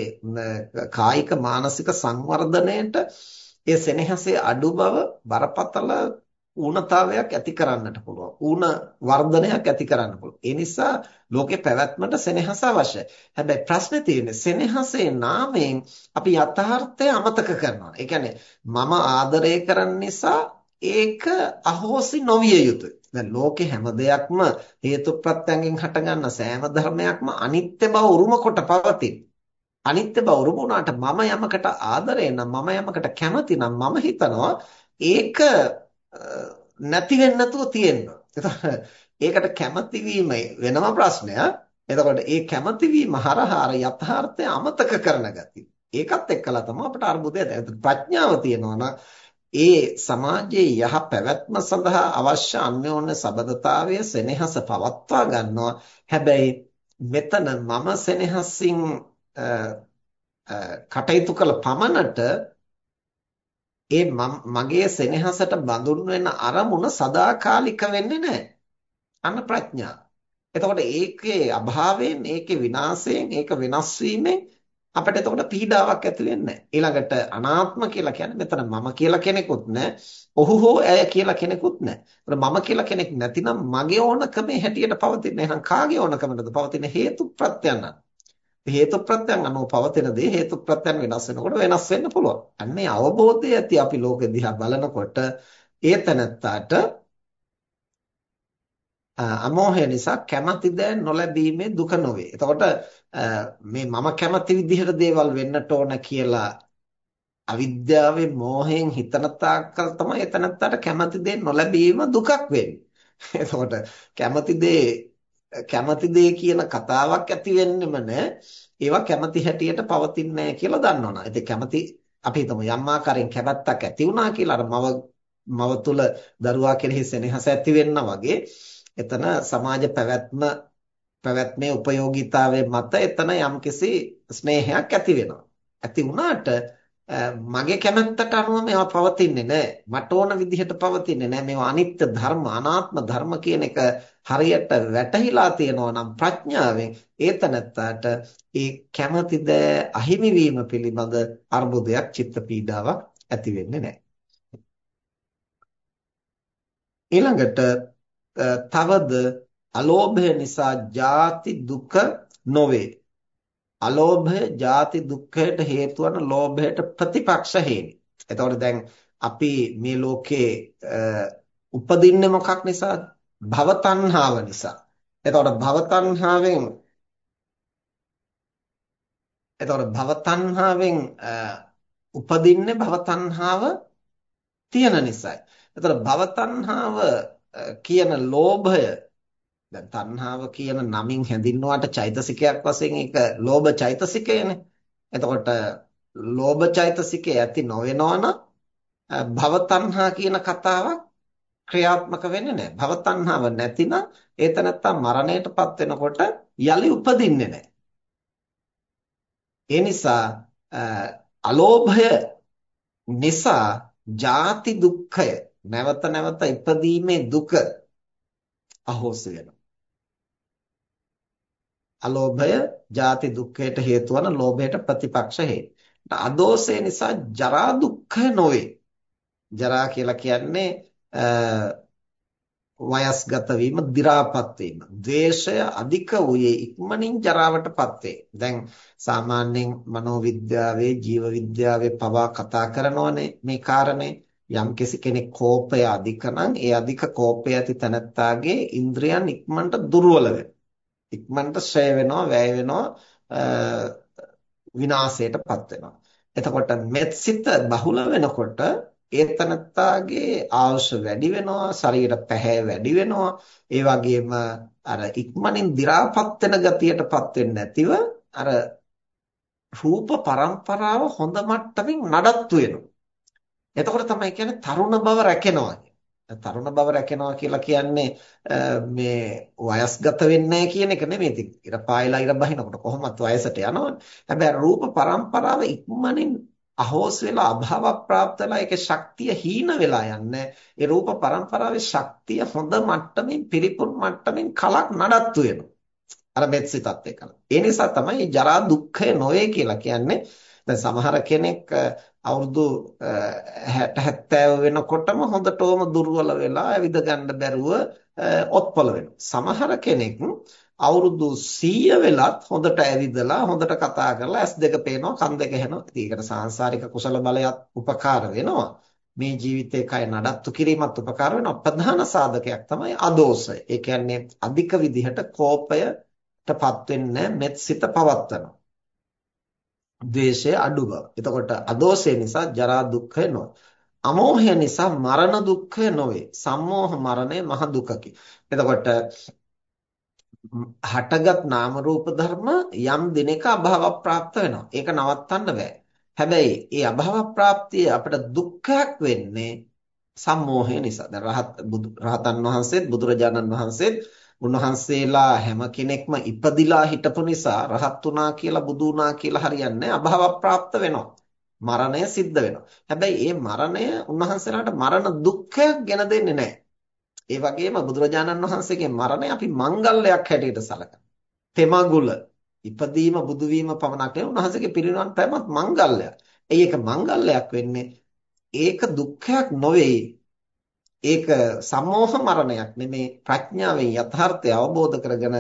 කායික මානසික සංවර්ධනයට ඒ සෙනෙහසේ අඩු බව බරපතල ඌනතාවයක් ඇති කරන්නට පුළුවන්. ඌන වර්ධනයක් ඇති කරන්න පුළුවන්. ඒ නිසා ලෝකේ පැවැත්මට සෙනෙහස අවශ්‍යයි. හැබැයි ප්‍රශ්නේ තියෙන්නේ සෙනෙහසේ නාමයෙන් අපි යථාර්ථය අමතක කරනවා. ඒ කියන්නේ මම ආදරය කරන නිසා ඒක අහෝසි නොවිය යුතුයි. දැන් ලෝකේ හැම දෙයක්ම හේතු ප්‍රත්‍යයෙන් හටගන්න සෑම ධර්මයක්ම අනිත්‍ය බව උරුම කොට පවතින. අනිත්‍ය බව උරුම වුණාට මම යමකට ආදරේ නම් මම යමකට කැමති නම් මම හිතනවා ඒක නැති වෙන්නේ නැතුව තියෙනවා. ඒකට කැමති වීම වෙනම ප්‍රශ්නයක්. එතකොට ඒ කැමති වීම හරහා යථාර්ථය අමතක කරන ගතිය. ඒකත් එක්කලා තමයි අපට අර්බුදය දැනෙන්නේ. ප්‍රඥාව තියෙනවා ඒ සමාජයේ යහ පැවැත්ම සඳහා අවශ්‍ය අන්‍යෝන්‍ය සබඳතාවය සෙනෙහස පවත්වා ගන්නවා. හැබැයි මෙතන මම සෙනෙහසින් කටයුතු කළ පමණට ඒ මගේ සෙනෙහසට බඳුන් වෙන අරමුණ සදාකාලික වෙන්නේ නැහැ. අන්න ප්‍රඥා. එතකොට ඒකේ අභාවයෙන්, ඒකේ විනාශයෙන්, ඒක වෙනස් වීමෙන් අපිට එතකොට පීඩාවක් ඇති වෙන්නේ ඊළඟට අනාත්ම කියලා කියන්නේ මෙතන මම කියලා කෙනෙකුත් නැහැ. ඔහු හෝ ඇය කියලා කෙනෙකුත් නැහැ. මම කියලා කෙනෙක් නැතිනම් මගේ ඕනකමේ හැටියට පවතින. එහෙනම් කාගේ ඕනකමද පවතින හේතු ප්‍රත්‍යයන් හේතු ප්‍රත්‍යයන් අනුව පවතින දේ හේතු ප්‍රත්‍යයන් වෙනස් වෙනකොට වෙනස් වෙන්න පුළුවන්. අන්නේ අවබෝධය ඇති අපි ලෝකෙ දිහා බලනකොට ඒ තැනත්තාට අමෝහය නිසා කැමැති දෑ නොලැබීමේ දුක නොවේ. එතකොට මේ මම කැමති විදිහට දේවල් වෙන්නට ඕන කියලා අවිද්‍යාවේ මෝහයෙන් හිතන තාක්කල් තමයි එතනත්තට කැමති දේ නොලැබීම දුකක් වෙන්නේ. එතකොට කැමති දේ කැමති දේ කියන කතාවක් ඇති වෙන්නෙම නෑ. ඒවා කැමති හැටියට පවතින්නේ නැහැ කියලා දන්නවනේ. ඉතින් කැමති අපි හිතමු යම් ආකාරයෙන් කැමැත්තක් ඇති වුණා කියලා අර මව මව තුල දරුවා කෙරෙහි සෙනෙහස ඇති වෙන්නා වගේ එතන සමාජ පැවැත්ම පැවැත්මේ ප්‍රයෝගීතාවයේ මත එතන යම්කිසි ස්නේහයක් ඇති වෙනවා. ඇති වුණාට මගේ කැමැත්තට අනුව මේවා පවතින්නේ නැහැ. මට ඕන විදිහට පවතින්නේ නැහැ. මේවා අනිත්‍ය ධර්ම, අනාත්ම ධර්ම කියන එක හරියට වැටහිලා තියෙනවා නම් ප්‍රඥාවෙන් ඒතනත්තාට ඒ කැමැතිද අහිමි වීම පිළිබඳ අර්බුදයක්, චිත්ත පීඩාවක් ඇති වෙන්නේ නැහැ. ඊළඟට තවද අලෝභය නිසා ජාති දුක නොවේ. අලෝභය ජාති දුක්ඛයට හේතු වන ලෝභයට ප්‍රතිපක්ෂ හේනි. එතකොට දැන් අපි මේ ලෝකේ උපදින්නේ මොකක් නිසාද? භව තණ්හාව නිසා. එතකොට භව තණ්හාවෙන් එතකොට භව තණ්හාවෙන් උපදින්නේ භව තණ්හාව තියෙන නිසායි. එතකොට භව තණ්හාව කියන ලෝභය දැන් තණ්හාව කියන නමින් හැඳින්වුවාට චෛතසිකයක් වශයෙන් ඒක ලෝභ චෛතසිකයනේ. එතකොට ලෝභ චෛතසිකය ඇති නොවෙනවනම් භව තණ්හා කියන කතාවක් ක්‍රියාත්මක වෙන්නේ නැහැ. භව තණ්හාව නැතිනම් ඒත නැත්තම් මරණයටපත් වෙනකොට යලි උපදින්නේ නැහැ. ඒ නිසා අලෝභය නිසා ජාති දුක්ඛය නැවත නැවත ඉපදීමේ දුක අහෝසි වෙනවා. අලෝභය ජාති දුක්ඛයට හේතු වන ලෝභයට ප්‍රතිපක්ෂ හේතු. අදෝසය නිසා ජරා දුක්ඛ නොවේ. ජරා කියලා කියන්නේ වයස්ගත වීම, දි รา පත් වීම. ද්වේෂය අධික වූයේ ඉක්මනින් ජරාවටපත් වේ. දැන් සාමාන්‍යයෙන් මනෝවිද්‍යාවේ, ජීව විද්‍යාවේ පවා කතා කරනෝනේ මේ කාරණේ. යම් කෙනෙක් කෝපය අධික නම් ඒ අධික කෝපය ඇති තැනත්තාගේ ඉන්ද්‍රියන් ඉක්මනට දුර්වල ඉක්මනට ශ්‍රේ වෙනවා වැය වෙනවා විනාශයටපත් වෙනවා. එතකොට මෙත්සිත බහුල වෙනකොට ඒ තනත්තාගේ ආශ වැඩි වෙනවා ශරීර පැහැ වැඩි වෙනවා. ඒ වගේම අර ඉක්මනින් දි รา පත් වෙන ගතියටපත් වෙන්නේ නැතිව අර රූප પરම්පරාව හොඳ මට්ටමින් නඩත්තු වෙනවා. එතකොට තමයි කියන්නේ තරුණ බව රැකෙනවා තරුණ බව රැකෙනවා කියලා කියන්නේ මේ වයස්ගත වෙන්නේ කියන එක නෙමෙයි. ඉතින් ඉර පායලා ඉර බහිනකොට කොහොමත් වයසට යනවනේ. හැබැයි රූප પરම්පරාව ඉක්මනින් අහෝස් වෙලා අභාව ප්‍රාප්ත වෙලා ඒකේ ශක්තිය හීන වෙලා යන්නේ. ඒ රූප පරම්පරාවේ ශක්තිය හොඳ මට්ටමින් පිරිපුන් මට්ටමින් කලක් නඩත්තු වෙනවා. අර මෙත්සිතත් එක්කලා. ඒ නිසා තමයි ජරා දුක්ඛය නොවේ කියලා කියන්නේ. දැන් සමහර කෙනෙක් අවුරුදු 60 70 වෙනකොටම හොඳටම දුර්වල වෙලා ඇවිද ගන්න බැරුව ඔත්පල වෙනවා. සමහර කෙනෙක් අවුරුදු 100 වෙලත් හොඳට ඇවිදලා හොඳට කතා කරලා ඇස් දෙක පේනවා කන් දෙක ඇහෙනවා. ඉතින් ඒකට සාංශාරික කුසල බලයත් උපකාර වෙනවා. මේ ජීවිතේ කය නඩත්තු කිරීමත් උපකාර වෙනවා. ප්‍රධාන සාධකයක් තමයි අදෝසය. ඒ කියන්නේ අධික විදිහට කෝපයටපත් වෙන්නේ මෙත් සිත පවත්වනවා. ද්වේෂය අඩු බව. එතකොට අදෝෂය නිසා ජරා දුක්ඛය නොවේ. අමෝහය නිසා මරණ දුක්ඛය නොවේ. සම්මෝහ මරණය මහ දුකකි. එතකොට හටගත් නාම රූප ධර්ම යම් දිනක අභාව ප්‍රාප්ත වෙනවා. ඒක නවත්තන්න බෑ. හැබැයි ඒ අභාව ප්‍රාප්තිය අපිට දුක්ඛයක් වෙන්නේ සම්මෝහය නිසා. දැන් රහත් රහතන් වහන්සේත් බුදුරජාණන් වහන්සේත් උන්වහන්සේලා හැම කෙනෙක්ම ඉපදිලා හිටපු නිසා රහත් වුණා කියලා බුදු වුණා කියලා හරියන්නේ අභාව ප්‍රාප්ත වෙනවා. මරණය සිද්ධ වෙනවා. හැබැයි මේ මරණය උන්වහන්සේලාට මරණ දුක්ඛයක් ගෙන දෙන්නේ නැහැ. ඒ වගේම බුදුරජාණන් වහන්සේගේ මරණය අපි මංගල්‍යයක් හැටියට සලකනවා. තෙමඟුල ඉපදීම බුදු වීම පමණක් නෙවෙයි උන්වහන්සේගේ පිරිනිවන් පෑමත් මංගල්‍යයක්. එයි ඒක මංගල්‍යයක් වෙන්නේ ඒක දුක්ඛයක් නොවේ ඒක සම්මෝහ මරණයක් නෙමේ ප්‍රඥාවෙන් යථාර්ථය අවබෝධ කරගෙන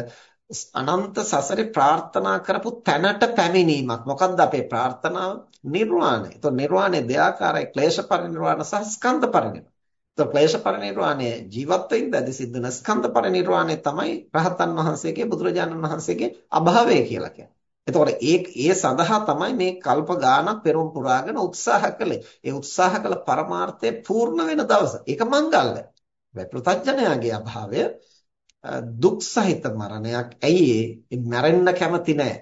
අනන්ත සසරේ ප්‍රාර්ථනා කරපු තැනට පැමිණීමක්. මොකක්ද අපේ ප්‍රාර්ථනාව? නිර්වාණය. ඒතො නිර්වාණය දෙආකාරයි ක්ලේශ පරිනිර්වාණ සහ ස්කන්ධ පරිනිර්වාණ. ඒතො ක්ලේශ පරිනිර්වාණය ජීවත් වෙද්දී සිද්ධ වෙන ස්කන්ධ පරිනිර්වාණය තමයි රහතන් වහන්සේගේ බුදුරජාණන් වහන්සේගේ අභාවය කියලා කියන්නේ. එතකොට ඒ ඒ සඳහා තමයි මේ කල්ප ගානක් පෙරම් පුරාගෙන උත්සාහ කළේ. ඒ උත්සාහ කළ පරමාර්ථය පූර්ණ වෙන දවස. ඒක මංගල්‍ය. හැබැයි පෘථජ්ජනයාගේ අභාවය දුක් සහිත මරණයක්. ඇයි ඒ මැරෙන්න කැමති නැහැ.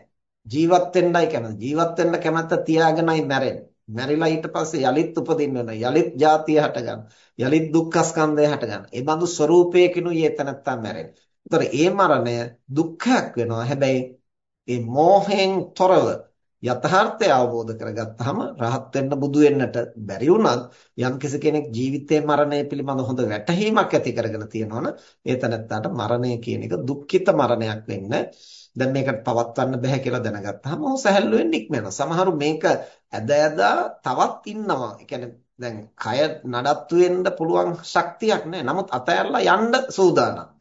ජීවත් වෙන්නයි කැමති. ජීවත් වෙන්න කැමැත්ත තියාගෙනයි මැරෙන්නේ. මැරිලා ඊට පස්සේ යලිත් උපදින්න වෙන. යලිත් ජාතිය හට ගන්න. යලිත් දුක්ඛ ස්කන්ධය හට ගන්න. ඒ බඳු ස්වરૂපයකිනුයි එතනත්තා මැරෙන්නේ. ඒතර ඒ මරණය දුක්ඛයක් වෙනවා. හැබැයි ඒ මෝහයෙන් තොරව යථාර්ථය අවබෝධ කරගත්තාම රහත් වෙන්න බුදු වෙන්නට බැරි වුණත් යම්කිසි කෙනෙක් ජීවිතේ මරණය පිළිබඳ හොඳ වැටහීමක් ඇති කරගෙන තියෙනවනේ ඒ තැනත්තාට මරණය කියන එක දුක්ඛිත මරණයක් වෙන්න දැන් මේකට පවත්වන්න බෑ කියලා දැනගත්තාම ඔහු සැහැල්ලුවෙන් නික්මනවා සමහරු මේක ඇද ඇදා තවත් ඉන්නවා. ඒ කියන්නේ දැන් කය නඩත්තු වෙන්න පුළුවන් ශක්තියක් නැහැ නමුත් අතහැරලා යන්න සූදානම්.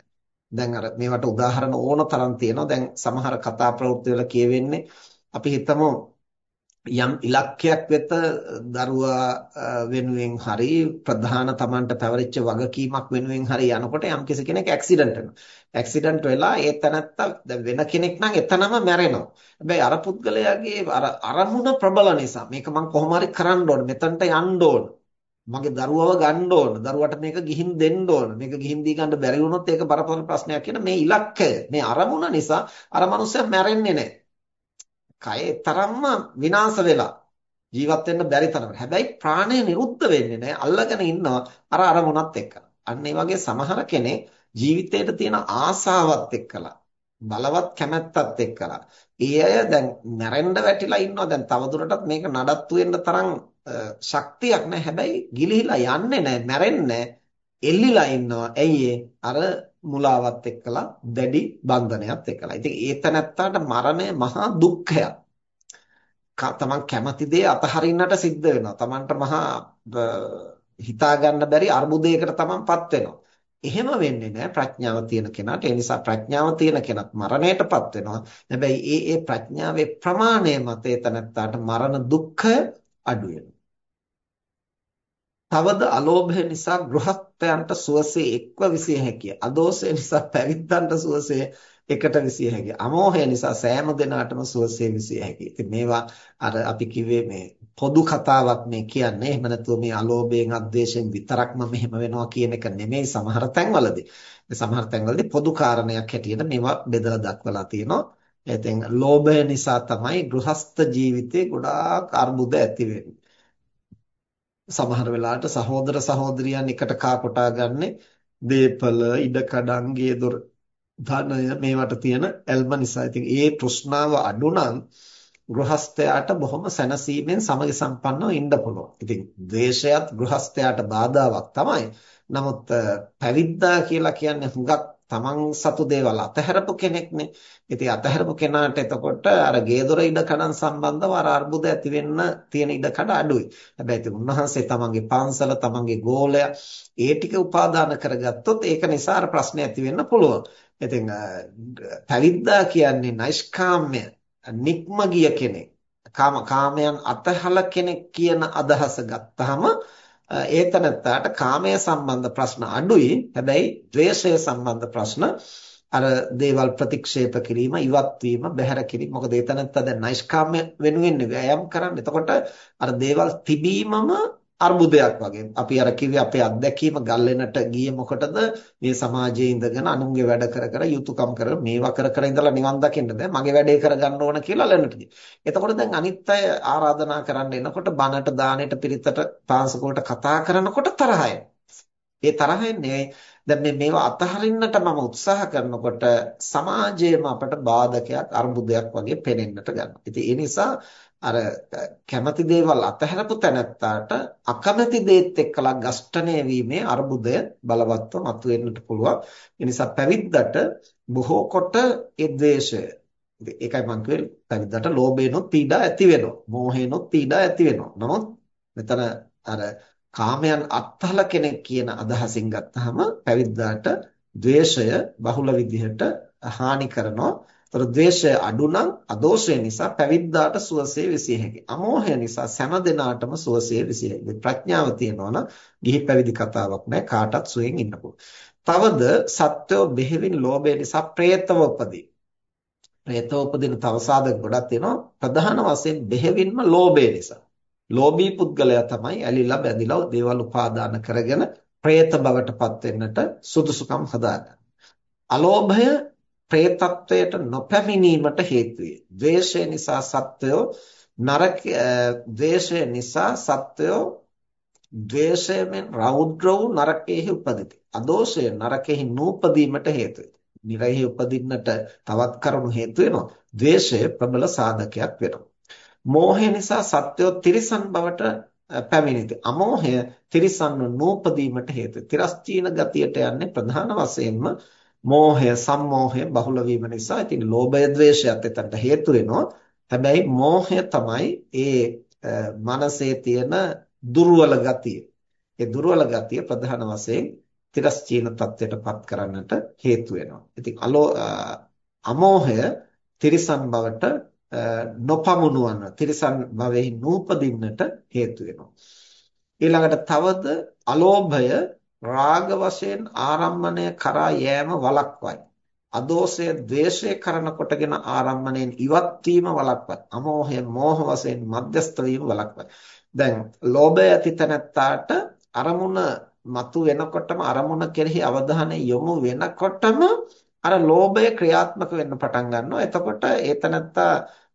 දැන් අර මේවට උදාහරණ ඕන තරම් තියෙනවා. දැන් සමහර කතා ප්‍රවෘත්ති වල කියවෙන්නේ අපි හිතමු යම් ඉලක්කයක් වෙත දරුවා වෙනුවෙන් හරි ප්‍රධාන Tamanට පැවරිච්ච වගකීමක් වෙනුවෙන් හරි යනකොට යම් කෙනෙක් ඇක්සිඩන්ට් වෙනවා. ඇක්සිඩන්ට් වෙලා ඒ තැනත්තා වෙන කෙනෙක් නම් එතනම මැරෙනවා. හැබැයි අර පුද්ගලයාගේ අර අරමුණ ප්‍රබල නිසා මේක මම කොහොම හරි කරන්න ඕන. මෙතනට යන්න ඕන. මගේ දරුවව ගන්න ඕන. දරුවට මේක ගිහින් දෙන්න ඕන. මේක ගිහින් දී ගන්න බැරි වුණොත් ඒක බරපතල ප්‍රශ්නයක් කියන මේ ඉලක්කය, මේ අරමුණ නිසා අර මනුස්සයා මැරෙන්නේ නැහැ. කය තරම්ම විනාශ වෙලා ජීවත් වෙන්න බැරි තරම. හැබැයි ප්‍රාණය නිරුද්ධ වෙන්නේ නැහැ. අල්ලගෙන ඉන්නවා අර අරමුණත් එක්ක. අන්න ඒ වගේ සමහර කෙනෙක් ජීවිතයට තියෙන ආසාවත් එක්කලා බලවත් කැමැත්තත් එක්කලා ඒ අය දැන් මැරෙන්න වැටිලා ඉන්නවා දැන් තවදුරටත් මේක නඩත්තු වෙන්න තරම් ශක්තියක් නැහැ. හැබැයි ගිලිහිලා යන්නේ නැහැ, මැරෙන්නේ එල්ලිලා ඉන්නවා. ඇයි අර මුලාවත් එක්කලා දැඩි බන්ධනයත් එක්කලා. ඉතින් ඒ තැනත්තාට මරණය මහා දුක්ඛයක්. තමන් කැමති දේ අතහරින්නට සිද්ධ වෙනවා. තමන්ට මහා හිතා ගන්න බැරි අර්බුදයකට තමන්පත් වෙනවා. එහෙම වෙන්නේ නැහැ ප්‍රඥාව තියෙන කෙනාට. ඒ නිසා ප්‍රඥාව තියෙන කෙනත් මරණයටපත් වෙනවා. හැබැයි ඒ ඒ ප්‍රඥාවේ ප්‍රමාණය මත ඒ තනත්තාට මරණ දුක්ඛ අඩු වෙනවා. තවද අලෝභය නිසා ගෘහස්තයන්ට සුවසේ එක්ව විසිය හැකිය. අදෝෂය නිසා පැවිද්දන්ට සුවසේ එකට විසිය හැකිය. අමෝහය නිසා සෑම දෙනාටම සුවසේ විසිය හැකිය. ඉතින් මේවා අර අපි කිව්වේ මේ පොදු කතාවක් මේ කියන්නේ. එහෙම නැතුව මේ අලෝභයෙන් අද්වේෂයෙන් විතරක්ම මෙහෙම වෙනවා කියන එක නෙමෙයි සමහර තැන්වලදී. සමහර තැන්වලදී පොදු කාරණයක් හැටියට මේවා බෙදලා දක්වලා තියෙනවා. ඉතින් ලෝභය නිසා තමයි ගෘහස්ත ජීවිතේ ගොඩාක් අර්බුද ඇති වෙන්නේ. සමහර වෙලාවට සහෝදර සහෝදරියන් එකට කා කොටා ගන්නෙ දීපල ඉඩකඩම් ගේදොර ධනය මේවට තියෙන ඇල්ම නිසා. ඉතින් ඒ තෘෂ්ණාව අඩු නම් ගෘහස්ථයාට බොහොම සැනසීමෙන් සමගි සම්පන්නව ඉන්න පුළුවන්. ඉතින් ද්වේෂයත් ගෘහස්ථයාට බාධාවක් තමයි. නමුත් පැවිද්දා කියලා කියන්නේ හුඟක් තමන් සතු දේවල් අතහැරපු කෙනෙක්නේ. ඉතින් අතහැරපු කෙනාට එතකොට අර ගේදොර ඉඩකඩම් සම්බන්ධව අර අර්බුද ඇති වෙන්න තියෙන ඉඩකඩ අඩුයි. හැබැයි ඉතින් උන්වහන්සේ තමන්ගේ පන්සල, තමන්ගේ ගෝලය ඒ ටික උපාදාන කරගත්තොත් ඒක නිසා අර ප්‍රශ්න ඇති වෙන්න පුළුවන්. ඉතින් පැවිද්දා කියන්නේ නෛෂ්කාම්‍ය, නික්ම ගිය කෙනෙක්. කාම කාමයන් අතහල කෙනෙක් කියන අදහස ගත්තාම ඒතනත්තාට කාමය සම්බන්ධ ප්‍රශ්න අඩුයි. හැබැයි ද්වේෂය සම්බන්ධ ප්‍රශ්න අර දේවල් ප්‍රතික්ෂේප කිරීම, ඉවත් වීම, බැහැර කිරීම. මොකද ඒතනත්තා දැන් නෛෂ්කාම්‍ය වෙනුවෙන් වෑයම් කරන්නේ. එතකොට අර දේවල් තිබීමම අර්බුදයක් වගේ. අපි අර කිව්වේ අපේ අත්දැකීම ගල්ලෙනට ගියේ මොකටද? මේ සමාජයේ ඉඳගෙන අනුන්ගේ වැඩ කර කර යුතුයකම් කර මේවා කර කර ඉඳලා නිවන් දකින්න බෑ. මගේ වැඩේ කරගන්න ඕන කියලා ලැනට ගියේ. එතකොට දැන් අනිත් අය ආරාධනා කරන්න එනකොට බණට දානෙට පිරිතට පාසකෝට කතා කරනකොට තරහයි. ඒ තරහින්නේ දැන් මේ මේවා අතහරින්නට මම උත්සාහ කරනකොට සමාජයේම අපට බාධකයක් අර්බුදයක් වගේ පේනෙන්නට ගන්නවා. ඉතින් ඒ නිසා අර කැමති දේවල් අතහැරපු තැනැත්තාට අකමැති දේත් එක්කලා ඝෂ්ඨණය වීමේ අර්බුදය බලවත්ව මතුවෙන්නට පුළුවන්. ඒ නිසා පැවිද්දට බොහෝ කොට ඒ ද්වේෂය ඒකයි මම කිව්වේ පැවිද්දට ලෝභේනොත් පීඩා ඇති වෙනවා. මෝහේනොත් පීඩා ඇති වෙනවා. නමුත් මෙතන අර කාමයන් අත්හල කෙනෙක් කියන අදහසින් ගත්තාම පැවිද්දාට ද්වේෂය බහුල විදිහට හානි කරනවා. ඒතර ද්වේෂය අඩු නම් අදෝෂය නිසා පැවිද්දාට සුවසේ විසිය හැකියි. අමෝහය නිසා සෑම දිනාටම සුවසේ විසිය හැකියි. ප්‍රඥාව තියෙනවා නම් ගිහි පැවිදි කතාවක් නෑ කාටත් සුවෙන් ඉන්න තවද සත්වෝ බෙහෙවින් ලෝභය නිසා പ്രേතව උපදී. പ്രേතව උපදින තව සාධක ගොඩක් තියෙනවා. ප්‍රධාන වශයෙන් බෙහෙවින්ම ලෝභය නිසා. ලෝභී පුද්ගලයා තමයි ඇලිලා බැඳිලා දේවල් උපාදාන කරගෙන പ്രേත බවටපත් වෙන්නට සුදුසුකම් හදාගන්නේ. අලෝභය പ്രേතත්වයට නොපැමිණීමට හේතු වේ. ද්වේෂය නිසා සත්වයෝ නරක ද්වේෂය නිසා සත්වයෝ ද්වේෂයෙන් රෞද්‍ර වූ නරකයේ උපදිති. අදෝෂය නරකෙහි නූපදීමට හේතු වේ. නිරයෙහි උපදින්නට තවත් කරුණු හේතු වෙනවා. ද්වේෂය ප්‍රබල සාධකයක් වෙනවා. මෝහය නිසා සත්වයෝ තිරිසන් බවට පැමිණෙති. අමෝහය තිරිසන්ව නූපදීමට හේතු. තිරස්චීන ගතියට යන්නේ ප්‍රධාන වශයෙන්ම මෝහය සම්මෝහය බහුල වීම නිසා ඉතින් ලෝභය ද්වේෂයත් එතනට හේතු වෙනවා. හැබැයි මෝහය තමයි ඒ මනසේ තියෙන දුර්වල ගතිය. ඒ දුර්වල ගතිය ප්‍රධාන වශයෙන් තිරස්චීන තත්ත්වයටපත් කරන්නට හේතු වෙනවා. ඉතින් අලෝ අමෝහය තිරිසන් බවට නොපමුණුවන තිරිසන් භවෙහි නූපදින්නට හේතු වෙනවා. ඊළඟට තවද අලෝභය රාග වශයෙන් ආරම්මණය කරා යෑම වළක්වයි. අදෝෂය ද්වේෂය කරන කොටගෙන ආරම්මණයෙන් ඉවත් වීම වළක්වයි. අමෝහය මෝහ වශයෙන් මධ්‍යස්ත වීම වළක්වයි. දැන් ලෝභය ඇති තැනැත්තාට අරමුණ මතු වෙනකොටම අරමුණ කෙරෙහි අවධානය යොමු වෙනකොටම අර ලෝභය ක්‍රියාත්මක වෙන්න පටන් ගන්නවා. එතකොට ඒ තැනැත්තා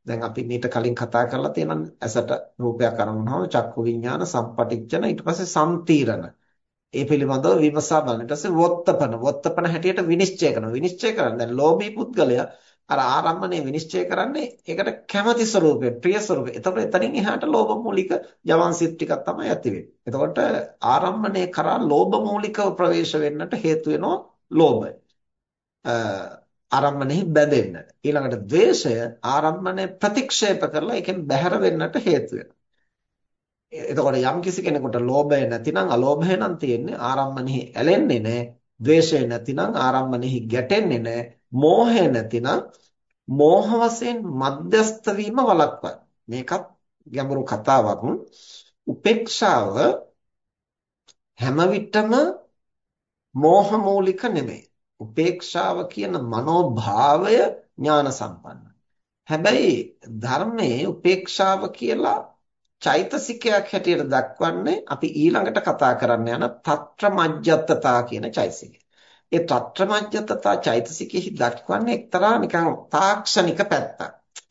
දැන් අපි මීට කලින් කතා කරලා තියෙන ඇසට රූපයක් අරමුණාම චක්කු විඤ්ඤාණ සම්පටිච්ඡන ඊට පස්සේ සම්තීරණ ඒ පිළිබඳව විමසා බලන. ඊට පස්සේ වොත්තපන වොත්තපන හැටියට විනිශ්චය කරනවා. විනිශ්චය කරන්නේ දැන් ලෝභී පුද්ගලයා අර ආරම්මණය විනිශ්චය කරන්නේ ඒකට කැමැති ස්වરૂපේ, ප්‍රිය ස්වરૂපේ. එතකොට එතනින් එහාට ලෝභ මූලික ජවන්සිත ටිකක් තමයි ඇති වෙන්නේ. එතකොට ආරම්මණය කරා ලෝභ මූලිකව ප්‍රවේශ වෙන්නට හේතු වෙනවා ලෝභය. ආරම්මණයෙහි බැඳෙන්න. ඊළඟට ද්වේෂය ආරම්මණය ප්‍රතික්ෂේප කරලා ඒකෙන් බැහැර වෙන්නට හේතු වෙනවා. එතකොට යම් කිසි කෙනෙකුට ලෝභය නැතිනම් අලෝභය නම් තියෙන්නේ ආරම්මනෙහි ඇලෙන්නේ නැහැ. ද්වේෂය නැතිනම් ආරම්මනෙහි ගැටෙන්නේ නැහැ. මෝහය නැතිනම් මෝහ වශයෙන් මධ්‍යස්ත වීම වළක්වයි. මේකත් ගැඹුරු කතාවක්. උපේක්ෂාව හැම විටම මෝහ මූලික නෙමෙයි. උපේක්ෂාව කියන මනෝභාවය ඥාන සම්පන්නයි. හැබැයි ධර්මයේ උපේක්ෂාව කියලා චෛතසිකයක් හැටියට දක්වන්නේ අපි ඊළඟට කතා කරන්න යන తත්‍ර මජ්ජත්තතා කියන චෛතසිකය. ඒ తත්‍ර මජ්ජත්තතා චෛතසිකෙහි දක්වන්නේ එක්තරා නිකන් තාක්ෂණික පැත්තක්.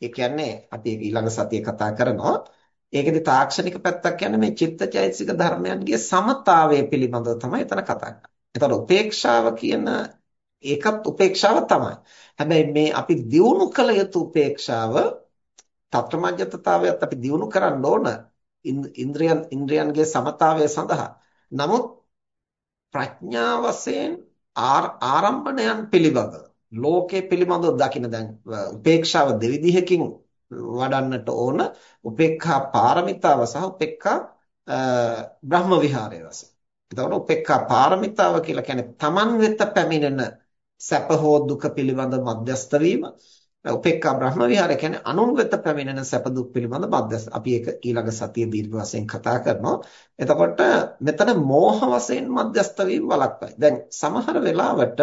ඒ කියන්නේ අපි ඊළඟ සතියේ කතා කරනවා. ඒකෙදි තාක්ෂණික පැත්තක් කියන්නේ මේ චිත්තචෛතසික ධර්මයන්ගේ සමතාවය පිළිබඳව තමයි එතන කතා කරන්නේ. එතකොට උපේක්ෂාව කියන ඒකත් උපේක්ෂාව තමයි. හැබැයි මේ අපි දියුණු කළ යුතු උපේක්ෂාව තත්ත්වමඤ්ඤතතාවයත් අපි දියුණු කරන්න ඕන ඉන්ද්‍රියන් ඉන්ද්‍රියන්ගේ සමතාවය සඳහා. නමුත් ප්‍රඥා වශයෙන් ආරම්භණයන් පිළිබඳ ලෝකයේ පිළිබඳව දකින්න දැන් උපේක්ෂාව දෙවිධයකින් වඩන්නට ඕන උපේක්ඛා පාරමිතාව සහ උපේක්ඛා බ්‍රහ්ම විහාරය වශයෙන්. එතකොට උපේක්ඛා පාරමිතාව කියලා කියන්නේ Taman වෙත පැමිණෙන සැප හෝ දුක පිළිබඳ මධ්‍යස්ත වීම. උපේක්ඛා බ්‍රහ්ම විහාරය කියන්නේ අනුන් වෙත පැමිණෙන සැප දුක් පිළිබඳ මධ්‍යස්ත. අපි ඒක ඊළඟ සතියේ දීර්ඝ වශයෙන් කතා කරනවා. එතකොට මෙතන මෝහ වශයෙන් මධ්‍යස්ත වීම වළක්වයි. දැන් සමහර වෙලාවට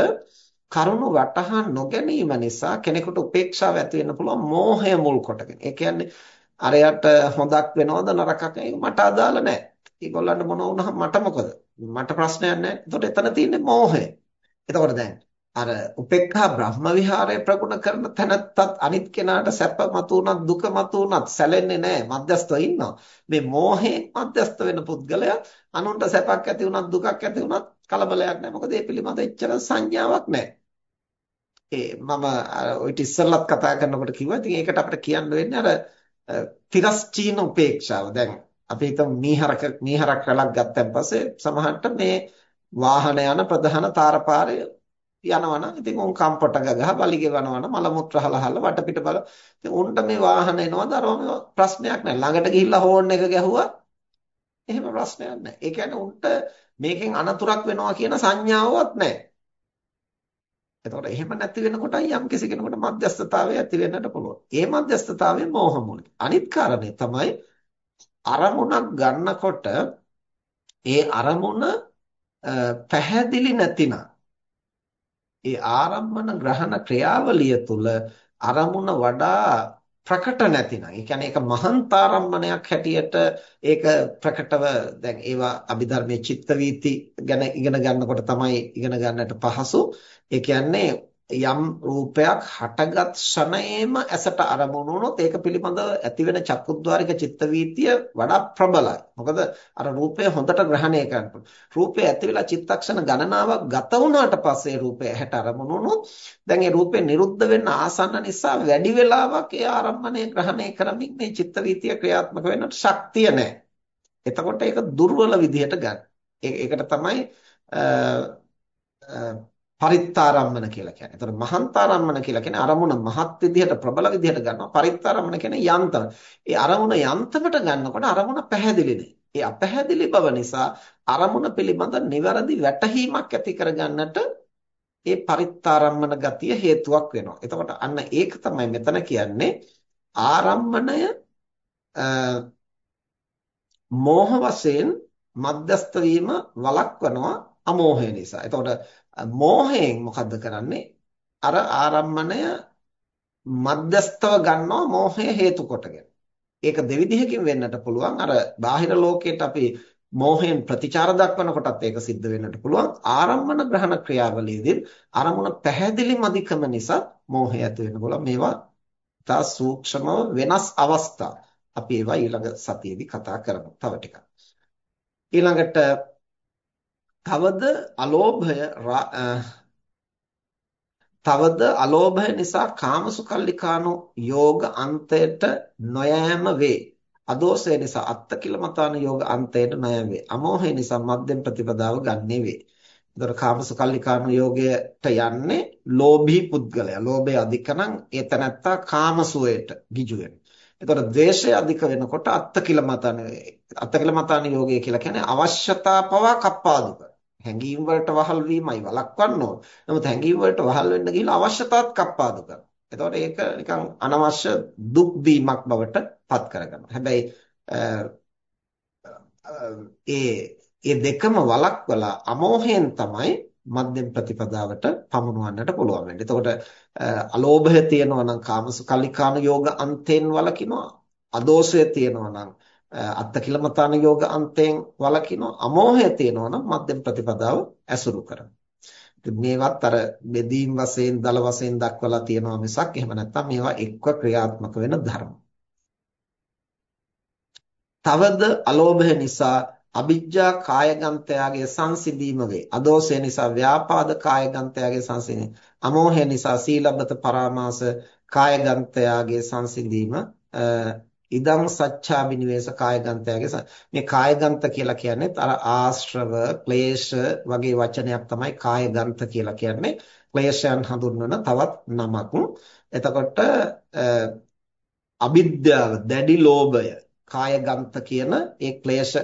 කරුණු වටහා නොගැනීම නිසා කෙනෙකුට උපේක්ෂාව ඇති වෙන්න පුළුවන් මෝහය මුල් කොටගෙන. ඒ කියන්නේ අරයට හොඳක් වෙනවද නරකක් මට අදාළ නැහැ. ඒගොල්ලන්ට මොන වුණාම මට මොකද? මට ප්‍රශ්නයක් නැහැ. එතකොට එතන තියෙන්නේ මෝහය. එතකොට දැන් අර උපේක්ඛා බ්‍රහ්ම විහාරය ප්‍රගුණ කරන තැනත්තත් අනිත් කෙනාට සැප මතුණත් දුක මතුණත් සැලෙන්නේ නැහැ. මධ්‍යස්තව ඉන්නවා. මේ මෝහයෙන් මධ්‍යස්ත වෙන පුද්ගලයා අනුන්ට සැපක් ඇති වුණත් දුකක් ඇති වුණත් කලබලයක් නැහැ. මොකද ඒ පිළිබඳ එච්චර සංඥාවක් නැහැ. ඒ මම ඔය ඉස්සෙල්ලත් කතා කරනකොට කිව්වා. ඉතින් ඒකට අපිට කියන්න වෙන්නේ අර තිරස්චීන උපේක්ෂාව. දැන් අපි හිතමු මීහරක මීහරක් රැලක් ගත්තන් පස්සේ සමහරට මේ වාහන යන ප්‍රධාන තාරපාරය යනවනම් ඉතින් උන් කම්පොට ගගහ බලි ගෙවනවනම් මල මුත්‍ර හලහල වටපිට බල. ඉතින් උන්ට මේ වාහන එනවද අරම ප්‍රශ්නයක් නැහැ. ළඟට ගිහිල්ලා හෝන් එක ගැහුවා. එහෙම ප්‍රශ්නයක් නැහැ. ඒ කියන්නේ උන්ට මේකෙන් අනතුරක් වෙනවා කියන සංඥාවක් නැහැ. එතකොට එහෙම නැති වෙනකොටයි යම් කිසි කෙනෙකුට මධ්‍යස්ථතාවය ඇති වෙන්නට පුළුවන්. ඒ මධ්‍යස්ථතාවය මෝහ මූලික. අනිත් කාරණේ තමයි අරමුණක් ගන්නකොට ඒ අරමුණ පැහැදිලි නැතිනම් ඒ ආරම්මන ග්‍රහණ ක්‍රියාවලිය තුළ අරමුණ වඩා ප්‍රකට නැතිනම් ඒ කියන්නේ ඒක මහන්තාරම්මණයක් හැටියට ඒක ප්‍රකටව දැන් ඒවා අභිධර්මයේ චිත්ත වීති ගැන ඉගෙන ගන්නකොට තමයි ඉගෙන ගන්නට පහසු. ඒ කියන්නේ යම් රූපයක් හටගත් ෂණයේම ඇසට අරමුණු වුණොත් ඒක පිළිබඳව ඇතිවෙන චක්කුද්්වාරික චිත්ත වීතිය වඩා ප්‍රබලයි. මොකද අර රූපය හොඳට ග්‍රහණය කරනකොට රූපය ඇති වෙලා චිත්තක්ෂණ ගණනාවක් ගත වුණාට පස්සේ රූපය ඇහැට අරමුණු වුණොත් දැන් ඒ රූපේ නිරුද්ධ වෙන්න ආසන්න නිසා වැඩි වෙලාවක් ඒ ආරම්භණය ග්‍රහණය කරමින් මේ චිත්ත වීතිය ක්‍රියාත්මක වෙන්නට ශක්තිය නැහැ. එතකොට ඒක දුර්වල විදිහට ගන්න. ඒකට තමයි පරිත්තාරම්මන කියලා කියන්නේ. එතකොට මහන්තාරම්මන කියලා කියන්නේ අරමුණ මහත් විදිහට ප්‍රබල විදිහට ගන්නවා. පරිත්තාරම්මන කියන්නේ යන්තම. ඒ අරමුණ යන්තමට ගන්නකොට අරමුණ පැහැදිලි නෑ. ඒ අපැහැදිලි බව නිසා අරමුණ පිළිබඳ නිවැරදි වැටහීමක් ඇති කරගන්නට ඒ පරිත්තාරම්මන ගතිය හේතුවක් වෙනවා. එතකොට අන්න ඒක තමයි මෙතන කියන්නේ ආරම්මණය මෝහ වශයෙන් මධ්‍යස්ත වීම වළක්වනවා අමෝහය නිසා. එතකොට මෝහයෙන් මොකද්ද කරන්නේ? අර ආරම්මණය මධ්‍යස්තව ගන්නවා මෝහය හේතු කොටගෙන. ඒක දෙවිධයකින් වෙන්නට පුළුවන්. අර බාහිර ලෝකයට අපි මෝහයෙන් ප්‍රතිචාර දක්වනකොටත් ඒක සිද්ධ වෙන්නට පුළුවන්. ආරම්මන ග්‍රහණ ක්‍රියාවලියේදී අරමුණ පැහැදිලි මදිකම නිසා මෝහය ඇති වෙන්න පුළුවන්. මේවා තා සූක්ෂමව වෙනස් අවස්ථා. අපි ඒවා ඊළඟ සතියේදී කතා කරමු. තව ටිකක්. ඊළඟට තවද අලෝභය තවද අලෝභය නිසා කාමසුකල්ලිකානු යෝග අන්තයට නොයෑම වේ. අදෝසය නිසා අත්තකිලමතාන යෝග අන්තයට නොයෑම වේ. අමෝහය නිසා මධ්‍යම ප්‍රතිපදාව ගන්නේ වේ. ඒතර කාමසුකල්ලිකානු යෝගයට යන්නේ ලෝභී පුද්ගලයා. ලෝභය අධික නම් ඒ තනත්තා කාමසුවයට ගිජු වෙනවා. එතකොට ද්වේෂය අධික වෙනකොට අත්තකිලමතාන අත්තකිලමතාන යෝගය කියලා කියන්නේ අවශ්‍යතා පවා කප්පාදු කරනවා. හැඟීම් වලට වහල් වීමයි වළක්වන්න ඕන. නමුත් හැඟීම් වලට වහල් වෙන්න ගිහිල්ලා අවශ්‍යතාවත් කප්පාදු කරනවා. එතකොට ඒක නිකන් අනවශ්‍ය දුක් දීමක් බවට පත් කරගන්නවා. හැබැයි ඒ ඒ දෙකම වළක්වලා අමෝහයෙන් තමයි මධ්‍යම ප්‍රතිපදාවට පමුණවන්නට පුළුවන් වෙන්නේ. එතකොට අලෝභය තියෙනවා නම් කාමසුකල්ලිකාන යෝග අන්තයෙන් වළකිනවා. අදෝෂය තියෙනවා නම් අත්තකිලමතාන යෝග අන්තයෙන් වළකිනවා අමෝහය තියෙනවා නම් මධ්‍යම ප්‍රතිපදාව ඇසුරු කරනවා. මේවත් අර බෙදීම් වශයෙන් දල වශයෙන් දක්වලා තියෙනවා මිසක් එහෙම නැත්නම් මේවා එක්ව ක්‍රියාත්මක වෙන ධර්ම. තවද අලෝභය නිසා අවිජ්ජා කායගන්තයාගේ සංසිඳීම වේ. අදෝෂය නිසා ව්‍යාපාද කායගන්තයාගේ සංසිඳීම. අමෝහය නිසා සීලබ්බත පරාමාස කායගන්තයාගේ සංසිඳීම ඉදං සච්ඡාබිනිවේෂ කායගන්තයගේ මේ කායගන්ත කියලා කියන්නේ අර ආශ්‍රව ක්ලේශ වගේ වචනයක් තමයි කායගන්ත කියලා කියන්නේ ක්ලේශයන් හඳුන්වන තවත් නමක් එතකොට අවිද්‍යාව දැඩි ලෝභය කායගන්ත කියන ඒ ක්ලේශ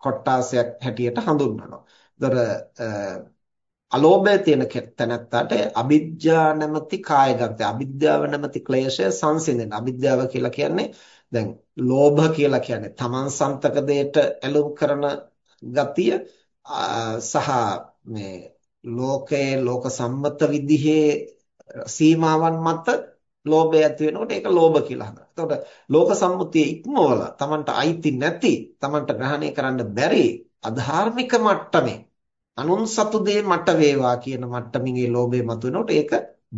කොටාසයක් හැටියට හඳුන්වනවා. ඒතර අලෝභය තියෙන තැනැත්තාට අවිද්‍යාව නැමැති කායගත අවිද්‍යාව නැමැති ක්ලේශය සංසිඳෙන අවිද්‍යාව කියලා කියන්නේ දැන් ලෝභ කියලා කියන්නේ තමන් සන්තක දෙයට ඇලුම් කරන ගතිය සහ මේ ලෝකයේ ලෝක සම්මත විදිහේ සීමාවන් මත ලෝභය ඇති වෙනකොට ඒක ලෝභ කියලා හඳුනනවා. එතකොට ලෝක සම්මුතිය ඉක්මවල තමන්ට අයිති නැති තමන්ට ග්‍රහණය කරන්න බැරි අධාර්මික මට්ටමේ අනුන් සතු දේ මට වේවා කියන මට්ටමින් ඒ ලෝභය මතුවෙනකොට ඒක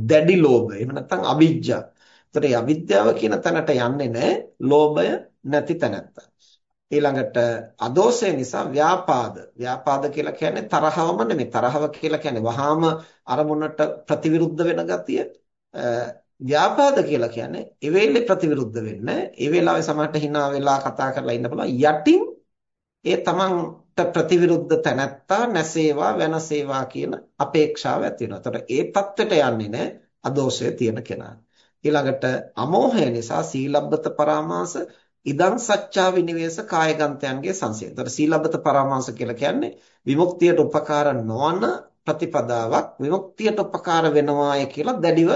දැඩි ලෝභය. එහෙම නැත්නම් අවිජ්ජා. ඒතර මේ අවිද්‍යාව කියන තැනට යන්නේ නැහැ ලෝභය නැති තැනත්ත. ඊළඟට අදෝෂය නිසා ව්‍යාපාද. ව්යාපාද කියලා කියන්නේ තරහවම නෙමෙයි. තරහව කියලා කියන්නේ වහාම අරමුණට ප්‍රතිවිරුද්ධ වෙන ගතිය. ව්‍යාපාද කියලා කියන්නේ ඒ වෙලේ ප්‍රතිවිරුද්ධ වෙන්න. ඒ වෙලාවේ සමහරට hina වෙලා කතා කරලා ඉන්න පුළුවන්. යටින් ඒ තමන්ට ප්‍රතිවිරුද්ධ තැනැත්තා නැසේවා වෙනසේවා කියන අපේක්ෂාව ඇති වෙනවා. එතකොට ඒ தත්වෙට යන්නේ නැහැ අදෝෂය තියෙන කෙනා. ඊළඟට අමෝහය නිසා සීලබ්බත පරාමාස ඉදං සච්චා විනිවේෂ කායගන්තයන්ගේ සංසය. එතකොට සීලබ්බත පරාමාස කියලා කියන්නේ විමුක්තියට උපකාර නොවන ප්‍රතිපදාවක් විමුක්තියට උපකාර වෙනවාය කියලා දැඩිව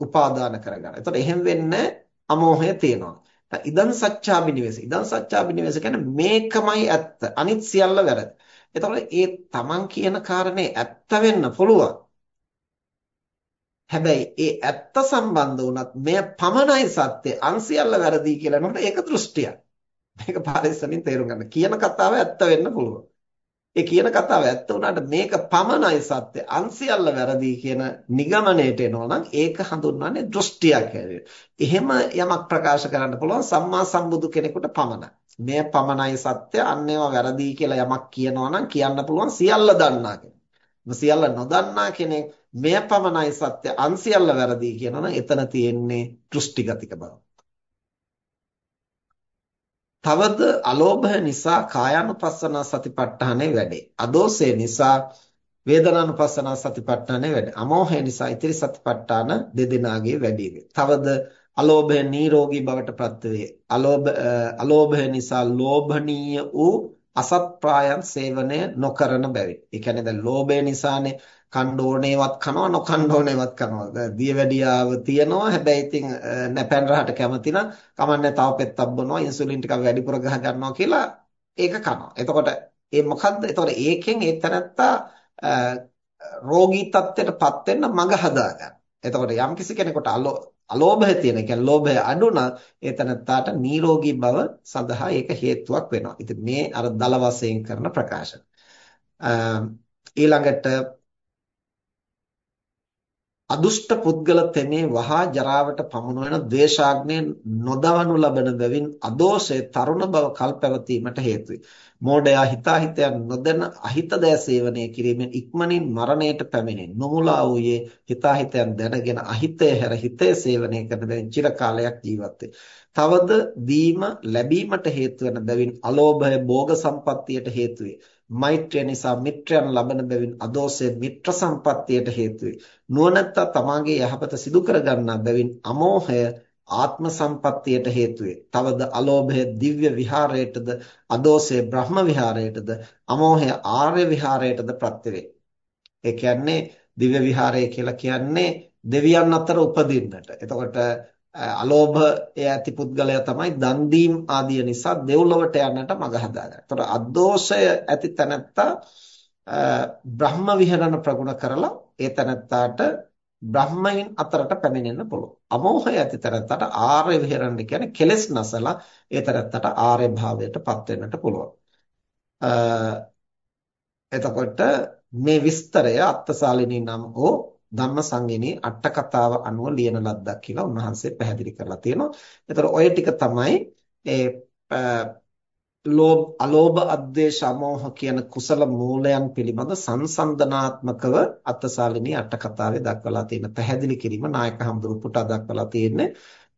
උපාදාන කරගන්න. එතකොට එහෙම වෙන්නේ අමෝහය තියෙනවා. ඉදන් සච්චාබිනිවෙස. ඉදන් සච්චාබිනිවෙස කියන්නේ මේකමයි ඇත්ත. අනිත් සියල්ල වැරදි. එතකොට ඒ තමන් කියන කාරණේ ඇත්ත වෙන්න පුළුවන්. හැබැයි ඒ ඇත්ත සම්බන්ධ වුණත් මෙය පමණයි සත්‍ය. අන්සියල්ල වැරදි කියලා නෝට ඒක දෘෂ්ටියක්. මේක පාරිස්සමින් තේරුම් ගන්න. කියන කතාව ඇත්ත වෙන්න පුළුවන්. ඒ කියන කතාව ඇත්ත වුණාට මේක පමණයි සත්‍ය අන්සියල්ල වැරදි කියන නිගමනයට එනවා නම් ඒක හඳුන්වන්නේ දෘෂ්ටියක් හැටියට. එහෙම යමක් ප්‍රකාශ කරන්න පුළුවන් සම්මා සම්බුදු කෙනෙකුට පමණයි. මේ පමණයි සත්‍ය අන්න ඒවා වැරදි කියලා යමක් කියනවා නම් කියන්න පුළුවන් සියල්ල දන්නා කෙනෙක්. සියල්ල නොදන්නා කෙනෙක් මෙය පමණයි සත්‍ය අන්සියල්ල වැරදි කියනවා නම් එතන තියෙන්නේ දෘෂ්ටිගතික බව. තවද අලෝභය නිසා කායානුපස්සනා සතිපට්ඨානෙ වැඩේ. අදෝසය නිසා වේදනානුපස්සනා සතිපට්ඨානෙ වැඩේ. අමෝහය නිසා ඉතිරි සතිපට්ඨාන දෙදෙනාගේ වැඩි තවද අලෝභය නිරෝගී බවට ප්‍රත්‍ය වේ. අලෝභ අලෝභය නිසා ලෝභනීය වූ අසත්ප්‍රායන් සේවනය නොකරන බැවින්. ඒ කියන්නේ දැන් ලෝභය නිසානේ කන්න ඕනේවත් කනවා නොකන්න ඕනේවත් කනවා. දියවැඩියාව තියනවා. හැබැයි ඉතින් නැපැන් රහට කැමති නම් කමන්නේ තව පෙත්තක් බොනවා ඉන්සුලින් ටිකක් වැඩිපුර ගහ ගන්නවා කියලා ඒක කනවා. එතකොට ඒ මොකද්ද? එතකොට ඒකෙන් ඒ තැනත්තා රෝගී තත්ත්වයටපත් වෙන්න මඟ හදා ගන්න. එතකොට යම් කිසි කෙනෙකුට අලෝභය තියෙන, ඒ කියන්නේ ලෝභය අඩු නම් ඒ තැනත්තාට නිරෝගී බව සඳහා ඒක හේතුවක් වෙනවා. ඉතින් මේ අර දල වශයෙන් කරන ප්‍රකාශන. ඊළඟට අදුෂ්ට පුද්ගල තෙමේ වහා ජරාවට පමුණුවන ද්වේෂාග්නේ නොදවනු ලබන බැවින් අදෝෂය තරුණ බව කල්පැවතීමට හේතුයි. මෝඩයා හිතාහිතයන් නොදැන අහිත දෑ සේවනය කිරීමෙන් ඉක්මනින් මරණයට පැමිණේ. නොමුලා වූයේ හිතාහිතයන් දැනගෙන අහිතය හැර හිතය සේවනය කරන බැවින් චිර කාලයක් ජීවත් තවද දීම ලැබීමට හේතු වන බැවින් අලෝභය භෝග සම්පත්තියට හේතු වේ. මෛත්‍රිය නිසා මිත්‍රයන් ලබන බැවින් අදෝසය මිත්‍ර සම්පත්තියට හේතු වේ. නුවණැත්තා තමාගේ යහපත සිදු කර ගන්නා බැවින් අමෝහය ආත්ම සම්පත්තියට හේතු වේ. තවද අලෝභය දිව්‍ය විහාරයටද අදෝසය බ්‍රහ්ම විහාරයටද අමෝහය ආර්ය විහාරයටද ප්‍රත්‍ය වේ. ඒ කියන්නේ දිව්‍ය විහාරය කියලා කියන්නේ දෙවියන් අතර උපදින්නට. එතකොට අලෝභය ඇති පුද්ගලයා තමයි දන් දීම් ආදිය නිසා දෙව්ලොවට යන්නට මඟ හදාගන්නේ. ඒතර අද්දෝෂය ඇති තැනැත්තා බ්‍රහ්ම විහරණ ප්‍රගුණ කරලා ඒ තැනැත්තාට බ්‍රහ්මයන් අතරට පැමිණෙන්න පුළුවන්. අමෝහය ඇති තැනැත්තාට ආර්ය විහරණ කියන්නේ කෙලෙස් නැසලා ඒ තැනැත්තාට ආර්ය භාවයට පත් වෙන්නට පුළුවන්. එතකොට මේ විස්තරය අත්තසාලිනී නම් හෝ ධම්මසංගිනේ අට කතාව අනුව ලියන ලද්දක් කියලා උන්වහන්සේ පැහැදිලි කරලා තියෙනවා. ඒතර ඔය ටික තමයි ඒ ලෝභ අලෝභ අද්වේෂ අමෝහ කියන කුසල මූලයන් පිළිබඳ සංසන්දනාත්මකව අත්තසාලිනී අට කතාවේ දක්වලා තියෙන පැහැදිලි කිරීම නායක හඳුරු පුටා දක්වලා තියෙන්නේ.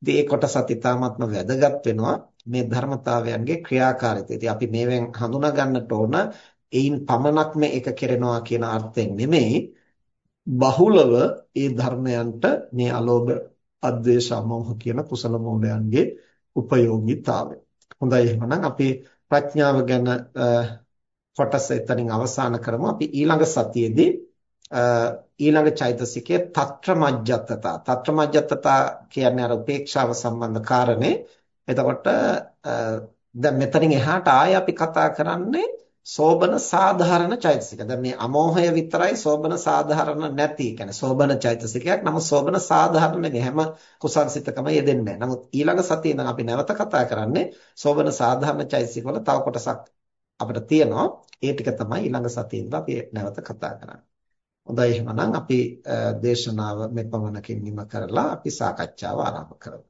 ඉතින් ඒ කොටසත් ඉතාමත්ම වැදගත් වෙනවා මේ ධර්මතාවයන්ගේ ක්‍රියාකාරීත්වය. ඉතින් අපි මේවෙන් හඳුනා ගන්නට ඕන ඒයින් පමණක් මේ එක කෙරෙනවා කියන අර්ථයෙන් නෙමෙයි බහුලව ඒ ධර්මයන්ට මේ අලෝභ අද්වේෂ අමෝහ කියන කුසල මූලයන්ගේ උපයෝගීතාවය. හොඳයි එහෙනම් අපි ප්‍රඥාව ගැන කොටස එතනින් අවසන් කරමු. අපි ඊළඟ සතියේදී ඊළඟ චෛතසිකයේ తත්‍ර මජ්ජත්තතා. తත්‍ර මජ්ජත්තතා කියන්නේ අර උපේක්ෂාව සම්බන්ධ කාරණේ. එතකොට දැන් මෙතනින් එහාට ආයෙ අපි කතා කරන්නේ සෝබන සාධාරණ චෛතසික. දැන් මේ අමෝහය විතරයි සෝබන සාධාරණ නැති. කියන්නේ සෝබන චෛතසිකයක්. නමුත් සෝබන සාධාරණ නෙවෙයි. හැම කුසල්සිතකම යෙදෙන්නේ නැහැ. නමුත් ඊළඟ සතියේ ඉඳන් අපි නැවත කතා කරන්නේ සෝබන සාධාරණ චෛතසික වල තව කොටසක් අපිට තියෙනවා. ඒ ටික තමයි ඊළඟ සතියේ ඉඳන් අපි නැවත කතා කරන්නේ. හොඳයි එහෙනම් අපි දේශනාව මෙපමණකින් නිම කරලා අපි සාකච්ඡාව ආරම්භ කරමු.